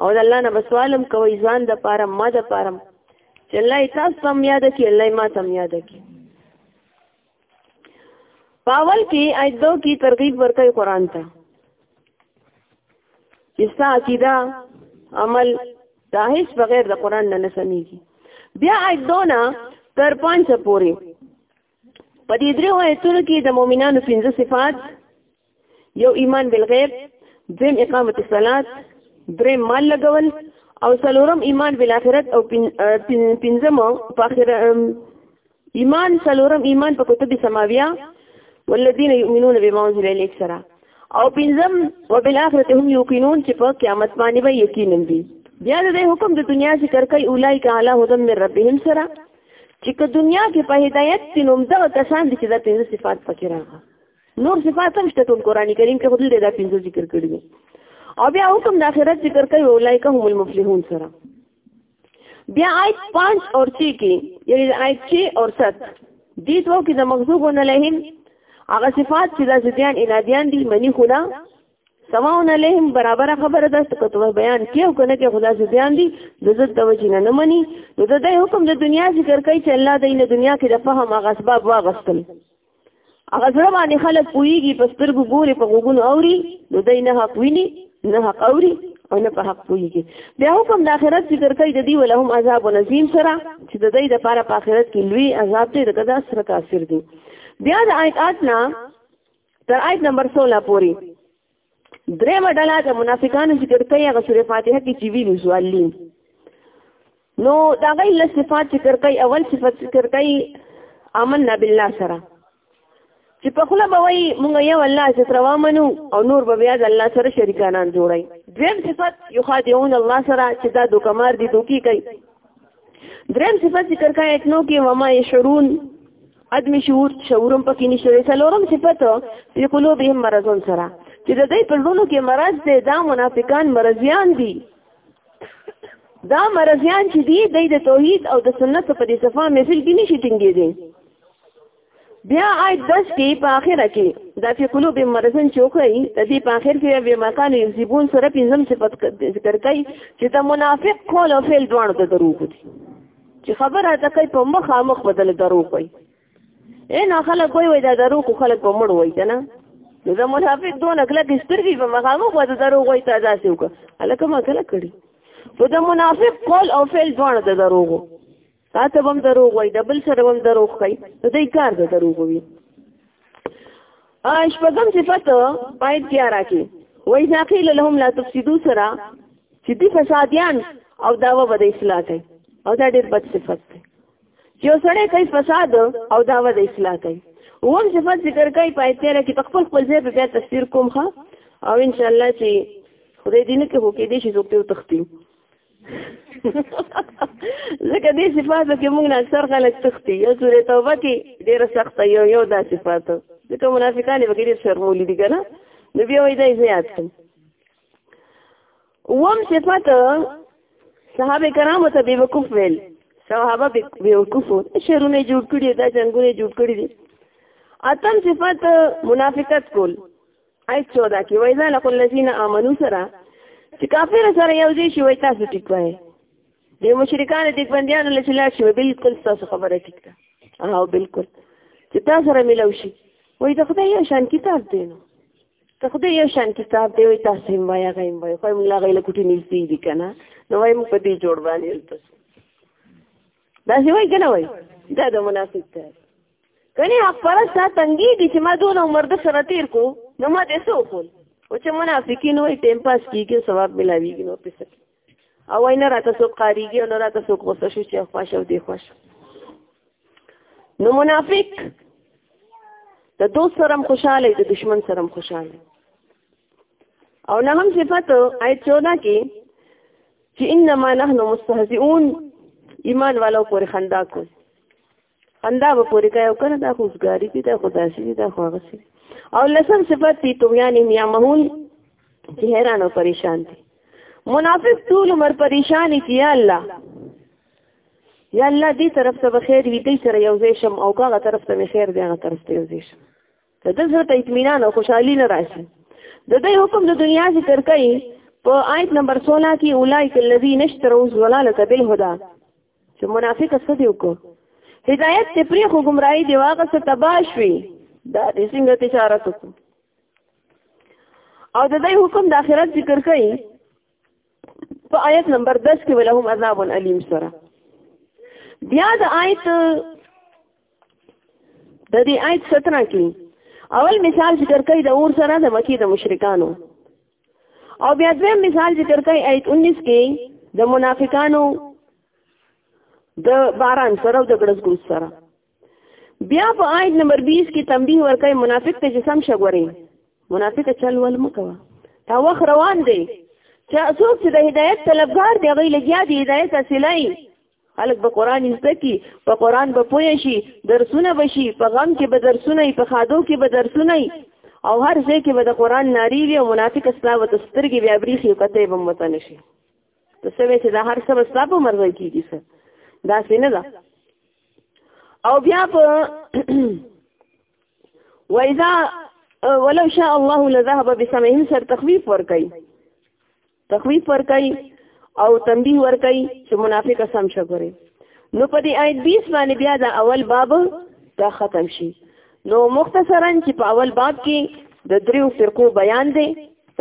او د الله نه بسوالم کوي ځان د پاره ما د پاره چې الله تاسو هم یاد کړي الله ما هم یاد کړي پاول کې ایدو کې ترغیب ورکړي قران ته استا عقیده عمل دا هیڅ بغیر د قران نه نه سميږي بیا ایدونه تر پنځه پوري په دې درې آیتونو کې د مؤمنانو پنځه صفات یو ایمان بالغیب دریم اقامت الصلات دریم مال لګول او څلورم ایمان بالآخرت او پنځم په اخر ایمان څلورم ایمان په کتب سماویه والذین یؤمنون بما انزل الیک سره او پنځم وبالآخرت هم یوقنون چې په قیامت باندې به یقینا دي بیا د حکم د دنیا ذکر کوي اولایک علی هدم من ربهم سره چې که دنیا کې په هدایت کې نوم دغه کسان دي چې دا پنځه صفات پکې راغله نور صفات هم شته ټول قران کریم کې خو دې دا پنځه ذکر کړی دي او بیا حکم د آخرت ذکر کوي اولایک هم المفلحون سره بیا آیت 5 اور 6 کې یعنی آیت 6 اور 7 دې دوه کې د مغزوب نه لهم هغه صفات چې د ځديان انادیان دي منی خو نه سواون علیهم برابر خبره ده چې کوم بیان کیو کنه کې خدا سي بیان دي د زړه د وجې نه مني نو د دې حکم د دنیا ذکر کوي چې الله دې د دنیا کې د فهم هغه اسباب واغستل هغه زړه باندې خلک پويږي په سترګو ګوري په غوګونو اوري نو دې نه حق ویني نه حق اوري او نه په حق پويږي بیا حکم د آخرت ذکر کوي د دې ولهم عذاب و نظیم سره چې د دې د پاره په آخرت کې لوی عذاب دې دغه سره کافر دي بیا د آیات نه تر آیت نمبر 16 پورې درې مډاله د منافقانو ذکر کوي هغه سورې فاتحه کې چې ویلو سوالین نو دا غي له صفات ذکر کوي اول صفات ذکر کوي آمنا بالله سره چې په خله به وایي مونږ یو الله چې تر وامنو او نور به بیا د الله سره شریکانان جوړي دویم صفات یخادعون الله سره چې دا دوکمار دي دوکي کوي دریم صفت ذکر کا اتنو کې وما یشعرون عدم شعور شعورم پکې نشته دی څلورم صفت په قلوبهم مرضون سره چې د دې په لونو کې مرض دی دا منافقان مرضیان دي دا مرضیان چې دي د توحید او د سنت په دې صفه مثل کې نشي ټینګېږي بیا آیت دس کې په آخره کې دا فی قلوب مرزن چوکړی د دې په آخر کې به مکان یذبون سره پنځم صفت ذکر کوي چې دا منافق قول او فعل دوه د دروغ دي چې خبره ده کوي په مخ مخ بدل دروغ وي ان خلک وای وای دا دروغ خلک په مړ وای کنه نو دا منافق دوه نکله کې سترګې په مخ مخ بدل دروغ وای ته ځاسي وکړه الکه ما کله کړی په دا منافق قول او فعل دوه د دروغ تا ته هم دروغ وای د بل سره هم دروغ کوي نو دای کار د دروغ وي اش په کوم صفت پایت کیا راکی وای ذاقیل لهم لا تفسدو سرا چې دي فسادیان او داوا به د اصلاح کوي او دا ډېر بد صفت دی یو سړی کوي فساد او داوا د اصلاح کوي ووم صفت ذکر کوي په اتیره کې په خپل خپل ځای په بیا تفسیر کوم ښه او ان شاء الله چې خدای دې نه کې هو کې دې شي څوک ته تختی لکه دې صفاتو کې موږ نه اکثر خلک تختی یو سورې توبه کې ډېر سخت یو یو دا صفاتو ځکه منافقان یې بګیر شرمولې دي کنه نو بیا وایي دا زیات کړم وم صفات صحابه کرامو ته به وقوف ویل صحابه به وقوف شهرونه جوړ کړی دا جنگونه جوړ کړی دي اتم صفات منافقت کول آیت 14 کې وایي ځان خپل الذين امنو سره چې کافر سره یو ځای شي وای تاسو ټیک وای د مشرکان د بندیانو له چلا شي بالکل تاسو خبره ټیک ده او بالکل چې تاسو سره ملو شي وای د خدای یو شان کتاب دی نو د خدای یو شان کتاب دی وای تاسو هم وای غیم وای خو موږ لا غیله کوټی نږدې دي کنه نو وای موږ په دې جوړ باندې تاسو دا سی وای کنه وای دا د منافق کار کني حق پرست تنګي دي چې ما دون عمر د سره تیر کو نو ما دې سو کول او چې منافقین وای ټیم پاس کیږي ثواب ملاویږي نو پسه او وای نه راته څوک قاریږي او نه راته څوک غوسه شو چې خوښ او دی خوښ نو منافق د دوست سره خوشاله د دشمن سره خوشاله او نه هم صفت آیت 14 کې چې انما نحن مستهزئون ایمان والو پورې خندا کو خندا به پورې کوي او کنه دا خوشګاری دي دا خدا شي دا خو هغه شي او لسم صفت دي طغیان یا مهون چې حیران او پریشان دي منافق ټول عمر پریشان دي یا الله یا الله دې طرف ته بخیر وي دې سره یو ځای شم او هغه طرف ته مې خیر دی هغه طرف ته یو ځای شم د ده زړه ته اطمینان او خوشحالي نه راشي د دې حکم د دنیا ذکر کوي په آیت نمبر 16 کې اولایک الذین اشتروا الضلاله بالهدى چې منافق څه دی وکړو هدایت ته پری خو گمراهي دی واغه څه تباش وي دا د څنګه تجارت وکړو او د دې حکم د آخرت ذکر کړي په آیت نمبر 10 کې ولهم عذاب الیم سره بیا د آیت د دې آیت 17 کې اول مثال ذکر کوي د اور سره د مکی د مشرکانو او بیا دویم مثال ذکر کوي آیت 19 کې د منافقانو د باران سره او د ګړز ګوز سره بیا په آیت نمبر 20 کې تنبیه ورکړي منافق ته جسم شګوري منافق چل ول مکوا تا وخ روان دی چې څوک چې د هدایت طلبګار دی غي لګیا دی هدایت اصلای خلک به قران زده کی په قران به پوه شي درسونه بشي په غم کې به درسونه په خادو کې به درسونه او هر ځای کې به د قران ناری وي او منافق اسلام ته سترګې بیا بریخي او کته به مت نه شي ته څه وی چې دا هر څه وستا په مرزه کیږي څه دا څنګه ده او بیا په وایذا ولو شاء الله لذهب بسمعهم سر تخفیف ور کوي تخویف ورکړي او تنبیه ورکړي چې منافق سم شګوري نو په دې آیت 20 باندې بیا دا اول باب دا ختم شي نو مختصرا چې په اول باب کې د دریو فرقو بیان دی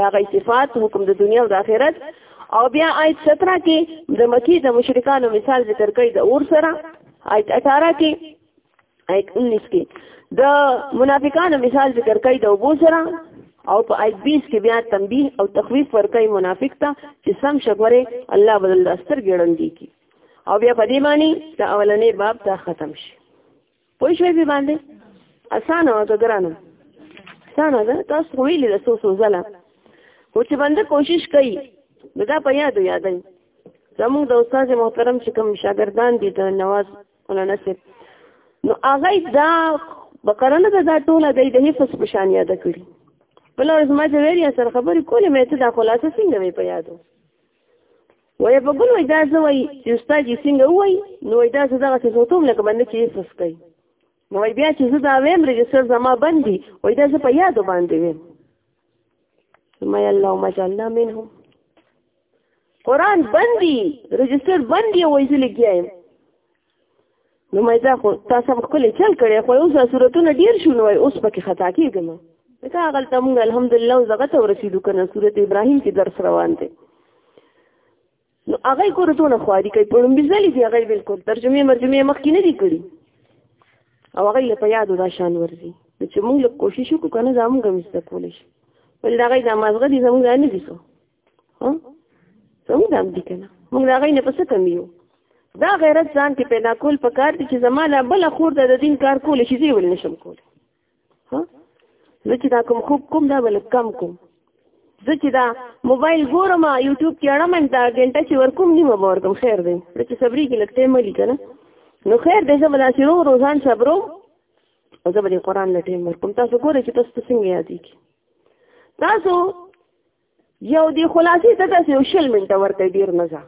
دا غي صفات حکم د دنیا او د آخرت او بیا آیت 17 کې د مکی د مشرکانو مثال ذکر کړي د اور سره آیت 18 کې آیت 19 کې د منافقانو مثال ذکر کوي د وبو سره او په آیت 20 کې بیا تنبیه او تخویف ورکوي منافق ته چې سم شګوره الله بدل دستر ګړندې کی او بیا په دې باندې د اولنې باب ته ختم شي پوه شوې به باندې اسانه او ګرانه اسانه ده تاسو ویلې د سو سو زله خو چې باندې کوشش کوي دا په یاد یادای زموږ د استاد محترم چې کوم شاګردان دي د نواز مولانا صاحب نو هغه دا بقره نه دا ټوله د دې حفظ په شان یاد کړی بل ورځ ما چې ویل یا سره خبرې کولې مې ته دا خلاصه څنګه مې په یادو وای په ګل وای دا زه وای چې استاد یې څنګه وای نو وای دا زه دغه څه زوتوم لکه باندې چې حفظ کوي نو وای بیا چې زه دا ویم رجسټر زما باندې وای دا زه په یادو باندې ویم ما الله ما جعلنا منهم قران بندي رجستر بندي وای زه لګیایم نو مې دا خو تاسو هم خپل چل کړي خو اوس صورتونه ډیر شونه وای اوس پکې خطا کیږم دا غلطه مونږ الحمدلله زغه ته ورسېدو کنه سورته ابراهیم کې درس روان دی نو هغه کورتونه خواري کوي په لومبي ځلې دی هغه بالکل ترجمه مرجمه مخکې نه دی کړی او هغه له په یادو دا شان ورځي چې مونږ له کوشش وکړو کنه زموږ هم زده کولی شي ولې دا غي د مازغه دي زموږ نه دي څو ها څنګه دام دي کنه موږ دا غي نه پس کم یو دا غیرت ځان کې پیدا کول په کار دي چې زما لا بل خور د دین کار کول شي زی ول نشم کول ها زه چې دا کوم خوب کوم دا بل کم کوم زه چې دا موبایل ګورم یوټیوب کې اړم دا غنټه چې ورکوم نیمه باور کوم خیر دی زه چې صبرې کې لکټې ملي کنه نو خیر دی زه بلا شروع روزان صبرو او زه به قرآن لټې ورکوم تاسو ګورئ چې تاسو څنګه یادېږي تاسو یو دی خلاصې ته داسې یو شل منټه ورکوي ډېر نه ځه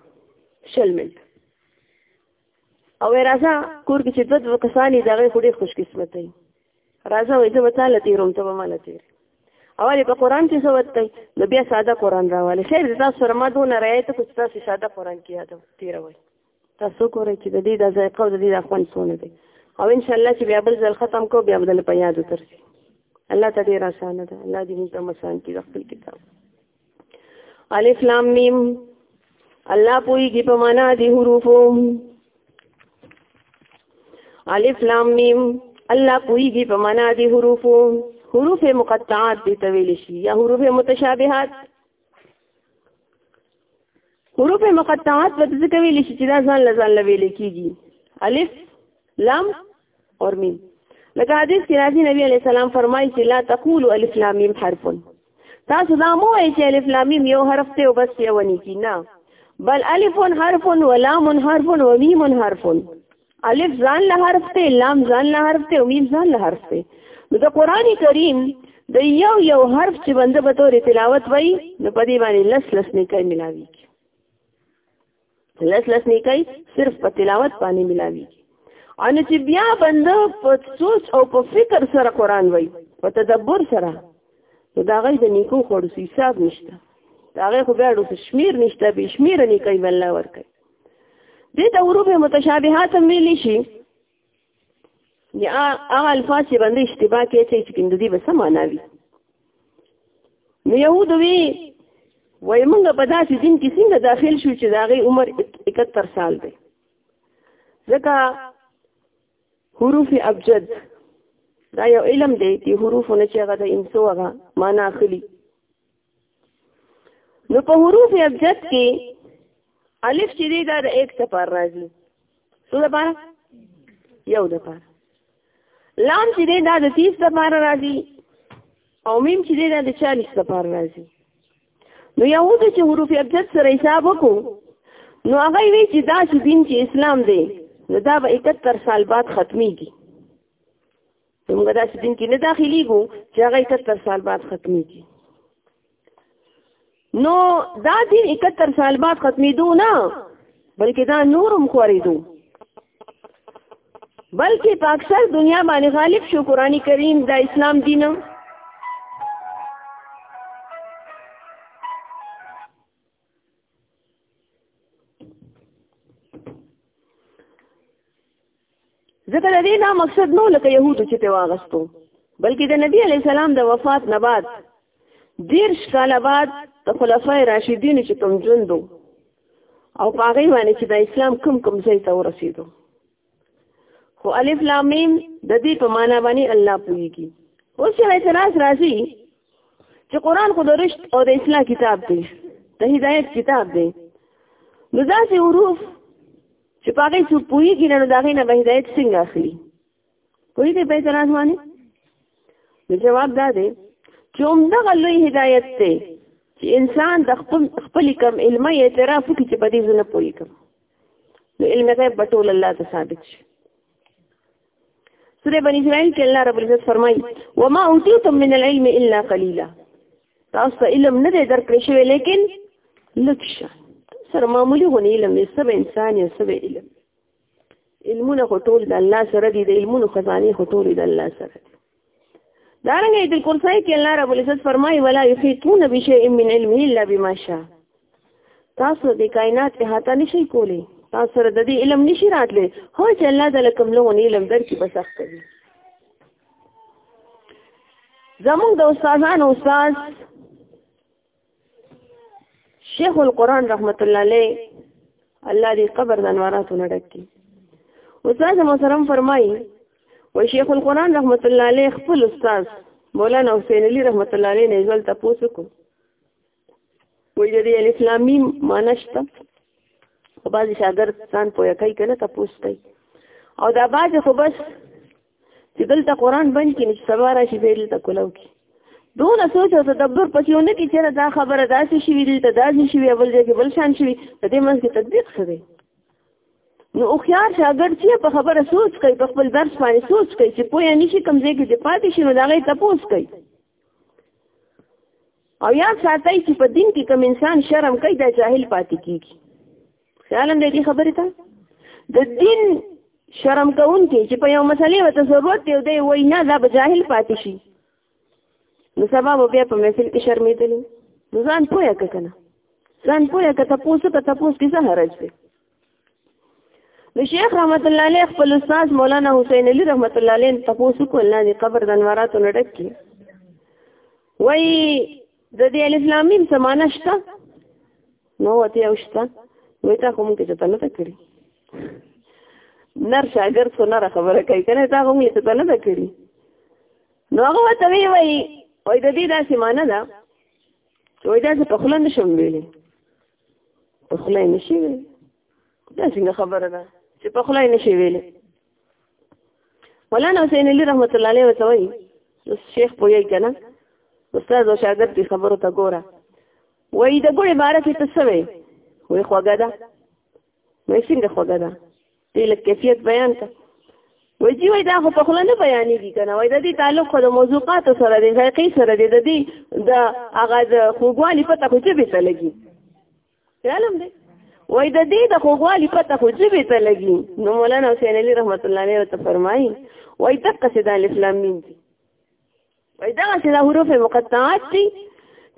شل منټه او وایي راځه کور کې چې دوه دوه کسان دي د هغوی خو ډېر خوشقسمت دی راځه وایي زه به تا له تېروم ته به ما له تېرې اول په قرآن کې څه وتلی نو بیا ساده قرآن راولې خیر د تاسو سره ما دونه رعایت کړو چې تاسو ساده قرآن کې یادوم تېروئ تاسو ګورئ چې د دې د ذایقه او د دې د خوند څونه دی او ان شاء الله چې بیا بل ځل ختم کو بیا بدل په یاد وترسي الله ته ډیر آسان ده الله دې موږ ته آسان کړي خپل کتاب الف لام میم الله پویږي په معنا دي حروفو الف لام میم الله پویږي په معنا دي حروفو حروف مقطعات دي تویل شي یا حروف متشابهات حروف مقطعات په ذکر ویل شي چې دا ځان لزان لویل کیږي الف لام اور میم لکه حدیث کې راځي نبی علی السلام فرمایي چې لا تقول الف لام میم حرف تاسو دا مو وایي چې الف لام میم یو حرف ته او بس یو نه کی نه بل الف حرف و لام حرف و میم حرف الف ځان له حرف ته لام ځان له حرف ته او میم ځان له حرف ته نو د قران کریم د یو یو حرف چې بنده به تور تلاوت وای نو په دې باندې لس لس نه کوي ملاوي لس لس نه کوي صرف په تلاوت باندې ملاوي ان چې بیا بنده په سوچ او په فکر سره قران وای په تدبر سره نو دا غي د نیکو خورسي حساب نشته دا غي خو بیا د شمیر نشته به شمیر نه کوي الله ورکړي دې ته حروف متشابهات هم ویل شي یا هغه الفاظ چې باندې اشتباه کوي چې کوم د دې به سم معنا وي نو يهود وی وای موږ په داسې دین کې څنګه داخل شو چې داغه عمر 71 سال دی ځکه حروف ابجد دا یو علم دی چې حروفونه چې هغه د انسو هغه معنا اخلي نو په حروف ابجد کې الف چې دی دا د ایک ته پر راځي څو لپاره یو لپاره لام چې دی دا د 30 لپاره راځي او میم چې دی دا د 40 لپاره راځي نو یهود چې حروف ابجد سره حساب وکړو نو هغه وی چې دا چې دین چې اسلام دی نو دا به 71 سال بعد ختميږي موږ داسې دین کې نه داخليږو چې هغه 71 سال بعد ختميږي نو دا دین 71 سال بعد ختمېدو نه بلکې دا نورم خورېدو بلکې په اکثر دنیا باندې غالب شو قرآني کریم دا اسلام دین ځکه د دې نه مقصد نو لکه يهودو چې ته واغستو بلکې د نبی علی سلام د وفات نه بعد دیر شکاله بعد د خلفای راشدین چې کوم ژوندو او پاغي باندې چې د اسلام کم کم ځای ته ورسېدو خو الف لام میم د دې په معنا باندې الله پوهیږي اوس یو اعتراض راځي چې قران خو د رشد او د اصلاح کتاب دی د هدایت کتاب دی نو داسې حروف چې په هغې څوک پوهېږي نه نو د هغې نه به هدایت څنګه اخلي پوهېږئ په اعتراض باندې نو جواب دا دی چې همدغه لوی هدایت دی چې انسان د خپل خپلې کم علمۍ اعتراف وکړي چې په دې زه نه پوهېږم نو علم غیب به ټول الله ته ثابت شي سورې بنی اسرائیل کې الله رب العزت فرمایي وما اوتیتم من العلم الا قليلا تاسو ته علم نه دی درکړی شوی لیکن لکشه سره معمولی غونې علم دی سبه انسان یا سبه علم علمونه خو ټول د الله سره دي د علمونو خزانه خو ټول د الله سره دي دارنګ ایت الکرسی کې الله رب العزت فرمایي ولا یحیطون بشیء من علمه الا بما شاء تاسو د کائنات په هاته نشي کولی تاسو سره د دې علم نشي راتلی هو چې الله تعالی کوم لون علم درکې بس اخته دي زموږ د استادانو استاد شیخ القرآن رحمت الله علیه الله دې قبر د انواراتو نه ډک کړي استاد محترم فرمایي و شیخ القرآن رحمت الله علیه خپل استاد مولانا حسین علی رحمت الله علیه نه ځل تاسو کو وې دې الف لام میم مانشتا په باز شاګرد ځان پوهه کوي کنه تاسو کوي او دا باز خو بس چې دلته قران باندې کې نشته سبا راشي به دلته کولاو کې دون سوچ او تدبر پکې ونه کې چې دا خبره داسې شي ویل ته داسې شي ویل ځای کې بل شان شي په دې منځ کې تطبیق څه دی نو او خيار شاګرد چې په خبره سوچ کوي په خپل درس باندې سوچ کوي چې پوهه نشي کوم ځای کې چې پاتې شي نو دا غي تپوس کوي او یا ساتي چې په دین کې کوم انسان شرم کوي دا جاهل پاتې کیږي خیال هم دې خبرې ته د دین شرم کوون کې چې په یو مسلې وته ضرورت دی دی وای نه دا به جاهل پاتې شي نو سبا به بیا په محفل کې شرمېدل نو ځان پوهه کنه ځان پوهه کته پوسه کته پوس کې څه حرج دی د شیخ رحمت الله علیه خپل استاد مولانا حسین علی رحمت الله علیه تاسو کول نه قبر د انواراتو نډک کې وای د دې الف لام میم څه معنی شته نو وته یو شته وای تا کوم کې ته نه تکړی نر شاګر څو نر خبره کوي کنه تا کوم کې ته نه تکړی نو هغه وته وی وای وای د دې داسې معنی ده چې وای داسې په خلند شم ویلې په خلای نشي ویلې دا څنګه خبره ده چې په خلای نشي ویلې مولانا حسین علی رحمت الله علیه وسوي شیخ پوی کنه استاد او شاګرد دی خبرو ته ګوره وای د ګوړې بار کې ته څه وای وای خوګه ده وای څنګه خوګه ده دې لکه کیفیت بیان ته وای جی وای دا خو په خلانه بیانېږي کنه وای د دې تعلق خو د موضوعات سره دی حقیقت سره دی د دې د هغه د خوګوالي پته خو چې به تلګي علم دی وای د دې د خوګوالي پته خو جبه ته لګي نو مولانا حسین علي رحمت الله علیه ته فرمایي وای دغه څه د الف لام میم دي وای دغه څه د حروف مقطعات دي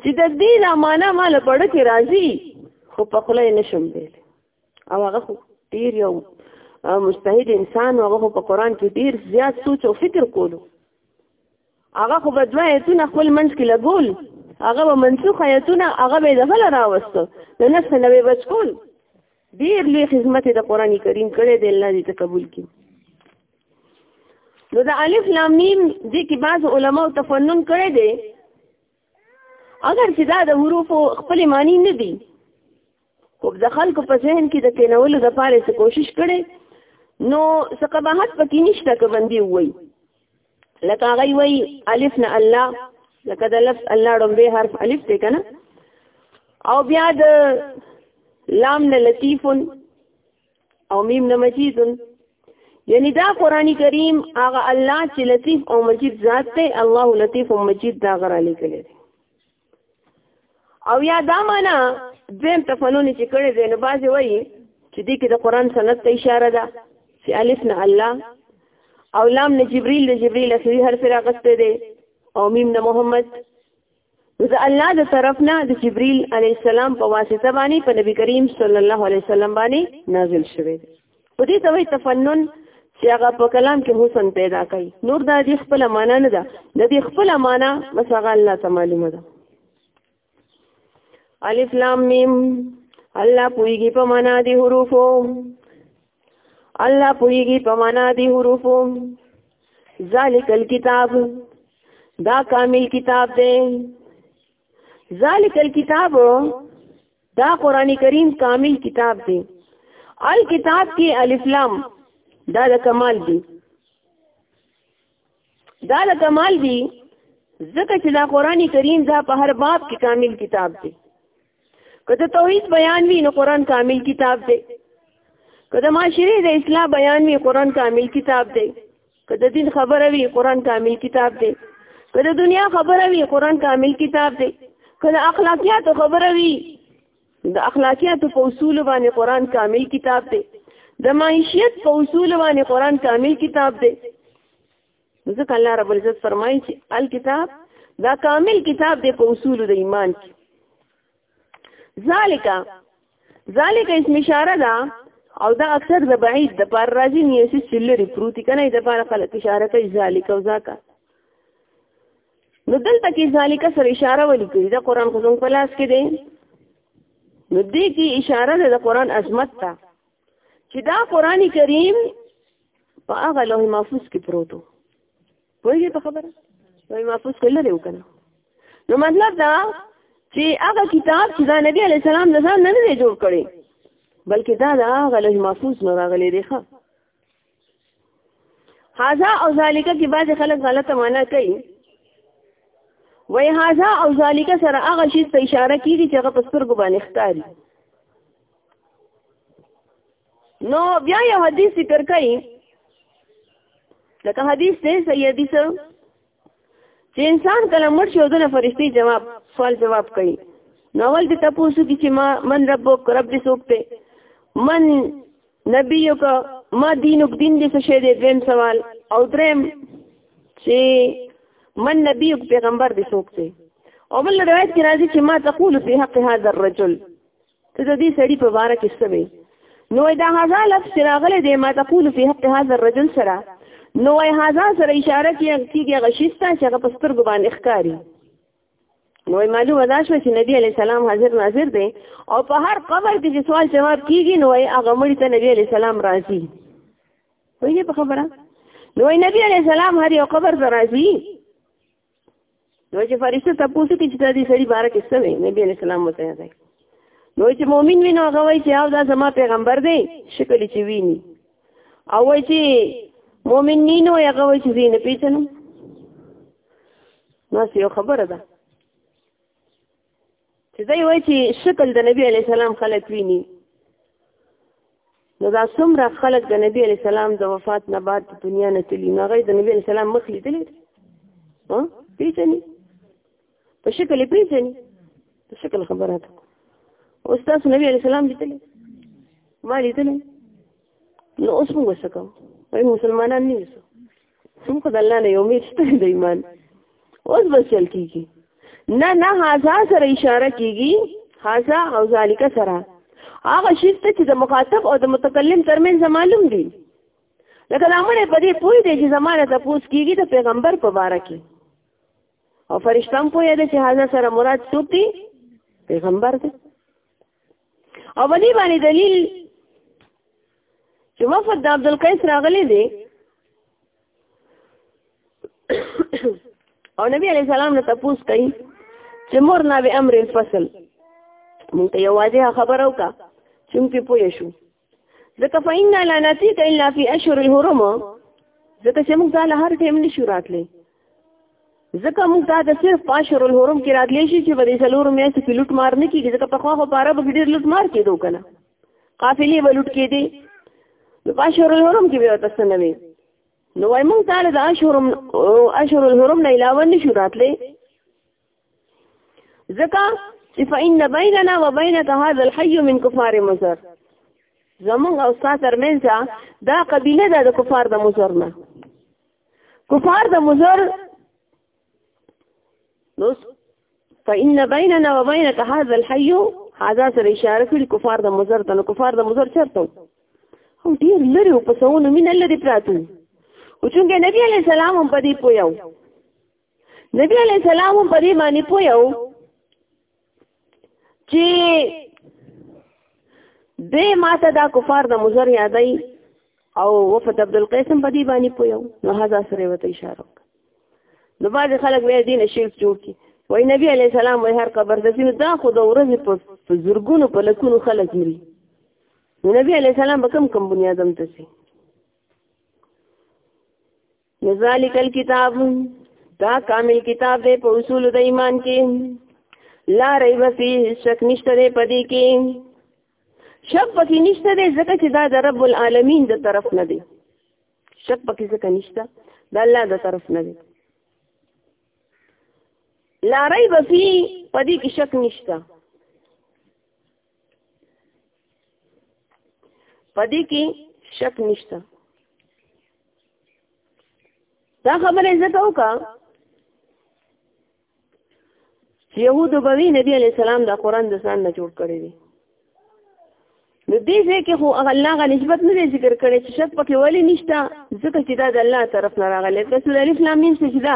چې د دې لا معنا مال پړ کې راځي خو په خله نشم دی او هغه خو ډیر یو مستحید انسان هغه په قران کې ډیر زیات سوچ او فکر کولو هغه خو به دوه ایتونه خپل منځ کې لګول هغه به منسوخ ایتونه هغه به د غله راوستو د نفس نه به بچ کول ډیر لوی خدمت د قران کریم کړی دی الله دې تقبل کړي نو د الف لام میم دې کې بعض علما تفنن کړی دی اگر چې دا د حروفو خپل معنی نه دي خو د خلکو په ذهن کې د کینولو د پاره څه کوشش کړي نو څه قباحت پکې نشته که باندې وای لکه هغه وای الف نه الله لکه د لفظ الله ډومبه حرف الف دی کنه او بیا د لام نه لطیف او میم نه مجید یعنی دا قرآنی کریم هغه الله چې لطیف او مجید ذات دی الله لطیف او مجید دا غره لیکلی دی او یا دا معنا دویم تفنونې چې کړی دی نو بعضې وایي چې دې کې د قرآن سند ته اشاره ده چې الف نه الله او لام نه جبريل د جبريل اخري حرف راغسته دي او ميم نه محمد نو د الله د طرف نه د جبريل عليه السلام په واسطه باندې په نبی کریم صلی الله علیه وسلم باندې نازل شوی دی په دې ته وایي تفنن چې هغه په کلام کې حسن پیدا کوي نور دا د خپل معنا نه ده د دې خپل معنا بس هغه الله ته معلومه ده الف لام میم الله پویږي په معنا دي حروفو الله پویږي په معنا دی حروفو ذالک الكتاب دا کامل کتاب دی ذالک الكتاب دا قران کریم کامل کتاب دی الکتاب کې الف لام دا د کمال دی دا د کمال دی ځکه چې دا قران کریم دا په هر باب کې کامل کتاب دی کله توحید بیان وی نو قران کامل کتاب دی کله معاشره د اسلام بیان وی قران کامل کتاب دی کله دین خبره وی قران کامل کتاب دی کله دنیا خبره وی قران کامل کتاب دی کله اخلاقیات خبره وی د اخلاقیاتو په اصول باندې قران کامل کتاب دی د معیشت په اصول باندې قران کامل کتاب دی ځکه الله رب العزت فرمایي چې الکتاب دا کامل کتاب دی په اصول د ایمان کې ذالک ذالک اسم اشاره ده او دا اکثر د بعید د پار راځي نیسی سلری پروتي کنه د پار خلک اشاره کوي ذالک او ذاکا نو دلته کې ذالک سره اشاره ولي کوي دا قران خو څنګه پلاس کې دی نو دې کې اشاره ده د قران عظمت ته چې دا قران کریم په هغه لوح محفوظ کې پروت وو پوهیږي په خبره لوح محفوظ کې لري وکنه نو مطلب دا چې هغه کتاب چې دا نبی علی السلام نه ځان نه جوړ کړي بلکې دا دا هغه لوح محفوظ نه راغلي دی ښه هاذا او ذالک کې بعض خلک غلطه معنا کوي وای هاذا او ذالک سره هغه شی ته اشاره کیږي چې هغه په سترګو باندې ښکاري نو بیا یو حدیث ذکر کوي لکه حدیث دی سیدی سره چې انسان کله مړ شي او دنه فرشتي جواب سوال جواب کوي نو اول دې تاسو کې چې ما من ربک رب دې سوکته من نبیک ما دینک دین دې څه شه دې دیم سوال او دریم چې من نبیک پیغمبر دې سوکته او بل روایت کې راځي چې ما تقول فی حق هذا الرجل ته د دې سړي په باره کې څه وایي نو دا هغه لفظ چې راغلی دی ما تقول فی حق هذا الرجل سره نو وای هذا سره اشاره کیږي غشیستا چې هغه پستر ګبان اخکاری نو معلومه ده شو چې نبی علی سلام حاضر ناظر دی او په هر قبر کې چې سوال جواب کیږي نو وای هغه مړی ته نبی علی سلام راضي وایي په خبره نو نبی علی سلام هر یو قبر ته راضي نو چې فرشته تاسو ته چې دا دې سړي بارک استوي نبی عليه السلام وته دی نو چې مؤمن وینو هغه وایي چې او دا زما پیغمبر دی شکل چې ویني او وایي چې مؤمن نینو هغه وایي چې زینه پیژنم نو یو خبره ده چې دوی وایي چې شکل د نبی علی سلام خلک ویني نو دا څومره خلک د نبی علی سلام د وفات نه بعد د دنیا نه تللی نو هغه د نبی علی سلام مخ لیدلی ها پیژني په شکل پیژني په شکل خبره ده او تاسو نبی علی سلام لیدلی ما لیدلی نو اوس موږ څه کوو وای مسلمانان نه یو هم خو د الله نه یو امید شته د ایمان اوس به چل کېږي نه نه هذا سره اشاره کېږي هذا او ذالک سره هغه شي چې د مخاطب او د متکلم ترمنځ معلوم دي لکه دا مړې په دې پوه دی چې زمانه ته پوس کېږي د پیغمبر په باره کې او فرشته هم پوه دی چې هذا سره مراد څوک دی پیغمبر دی او باندې دلیل چې وفد د عبد القیس راغلی دی او نبی علی السلام نه تاسو کوي چې مور نه به امر الفصل مونږ ته یوازې خبر او کا چې موږ په پوه شو ځکه فإِنَّ لَا نَأْتِيكَ إِلَّا فِي أَشْهُرِ الْحُرُمِ ځکه چې موږ ځاله هر ټیم نشو راتلی ځکه موږ دا د صرف پاشر الحرم کې راتلی شي چې په دې څلورو میاشتو کې لوټ مار نه کېږي ځکه پخوا خو په عربو کې ډېر لوټ مار کېدو که نه قافلې به لوټ کې دي نو په اشهر الحرم کې به ورته څه نه وي نو وای مونږ تعالی د اشهر اشهر الحرم نه علاوه نشو راتلې ځکه چې فإن بيننا وبينك هذا الحي من كفار مصر زمونږ او تاسو ترمنځ دا قبيله ده د کفار د مصر نه کفار د مصر نو فإن بيننا وبينك هذا الحي هذا سره اشاره کړي کفار د مزر ته نو کفار د مزر چرته او ډیر لري او په سونو مين لري پراتو او څنګه نبی عليه السلام هم پدې پویاو نبی عليه السلام هم پدې باندې پویاو چې دې ماته دا کفار د مزر یادای او وفد عبد القاسم په دې باندې پویو نو هاذا سره وته اشاره وکړه نو باز خلک وې دین شیخ جوړ کی وای نبی علی السلام وای هر قبر د دې دا خو د ورځې په زورګونو په لکونو خلک مري نو نبی علی السلام به کم کم بنیادم ته سي ذالک الكتاب دا کامل کتاب دی په اصول د ایمان کې لا ریب فی شک نشته دی پدې کې شک پکې نشته دی ځکه چې دا د رب العالمین د طرف نه دی شک پکې ځکه نشته د الله د طرف نه دی لا ریب فی پدې کې شک نشته پدې کې شک نشته دا خبره زکه وکا چې يهودو بوي نبی عليه السلام د قران د سان نه جوړ کړی دی نو دې ځای کې خو الله غا نسبت نه ذکر کړي چې شک پکې ولی نشته ځکه چې دا د الله طرف نه راغلی تاسو د الف لام میم سجدا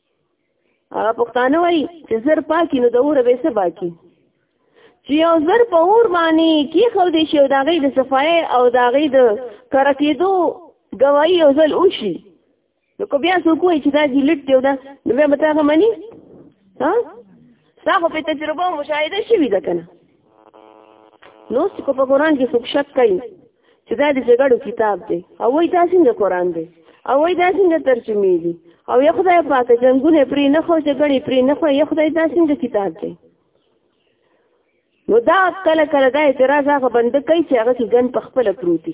هغه پښتانه وایي چې زر پاکي نو د اور به څه پاکي چې یو زر په اور باندې کې خو دې شي او دا غي د صفای او دا غي د کرکېدو گواہی او ځل وشي نو کو بیا څوک وایي چې دا دې لټ دی دا نو بیا متا هغه مانی ها تاسو په تجربه او مشاهده شي وي دا کنه نو څه کو په قران کې څوک شک کوي چې دا د جګړو کتاب دی او وای دا څنګه قران دی او وای دا څنګه ترجمه دی او یا خدای پاک جنگونه پرې نه خو جګړې پرې نه خو یا خدای دا څنګه کتاب دی نو دا کله کله دا اعتراض هغه بند کوي چې هغه کې ګن په خپل پروتي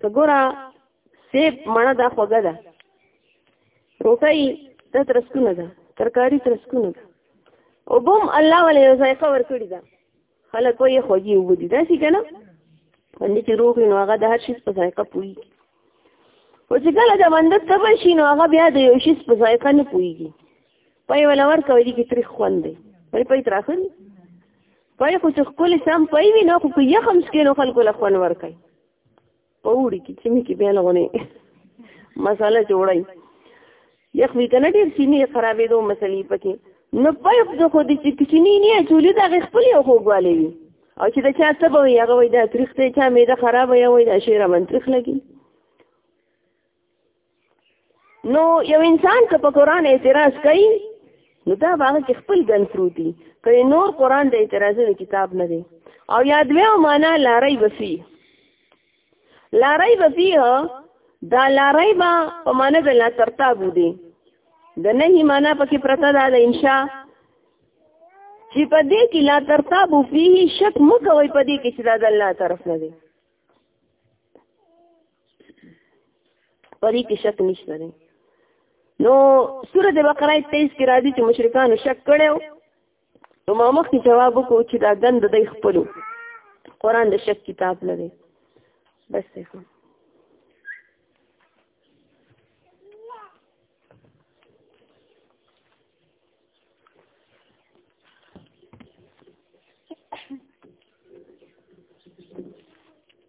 ته ګوره سیب مړه دا خوګه ده روټي ته ترسکونه ده ترکاری ترسکونه ده او بم الله ولې ځای خبر کړی ده خلک وایي خوږې اوبه دي داسې که نه بنده چې روغ وي نو هغه د هر شي په ذایقه پوهېږي خو چې کله د بنده تبه شي نو هغه بیا د یو شي په ذایقه نه پوهېږي پای ولا ورکوي دي کې تریخ خوند دی پای پای تر اخر پای خو چې خپل سم پای وي نو خو یخم سکینو خلکو له خوند ورکوي په وړي کې چې مې کې بیا لغونې مساله جوړای یخوي کنه ډېر سینې خرابې دوه مسلې پکې نو پایپ د خو دې چې کچنی نه چولې دا خپل یو خوګوالې وي او چې دا چا څه به وي هغه وایي دا تریخ دی چا معده خرابه یا وایي دا شیره من تریخ لګي نو یو انسان که په قران اعتراض کوي نو دا هغه کې خپل ګن پروت دي که نور قران د اعتراضونو کتاب نه دی او یاد ویو معنا لاري وفي لاري وفي دا لاري ما په معنا د لا ترتاب دي د نه هی معنا پکې پرته ده د انشاء چې په دې کې لا ترتاب فيه شک مکوي په دې کې چې دا د الله طرف نه دی پرې کې شک نشته دی نو سوره د بقره 23 کې راځي چې مشرکان شک کړو نو ما مخکې جواب وکړو چې دا ګند د خپلو قران د شک کتاب نه دی بس څه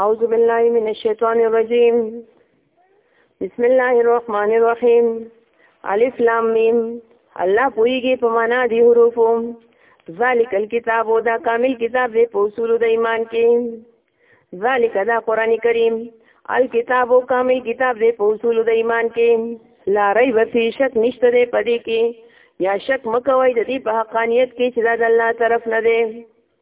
اعوذ بالله من الشیطان الرجیم بسم الله الرحمن الرحیم الف لام میم الله پویږي په معنا دی حروفو ذالک الكتاب او دا کامل کتاب دی په اصول د ایمان کې ذالک دا قران کریم الکتاب او کامل کتاب دی په اصول د ایمان کې لا ریب فی شک نشته دی پدې کې یا شک مکوای د دې په حقانیت کې چې دا د الله طرف نه دی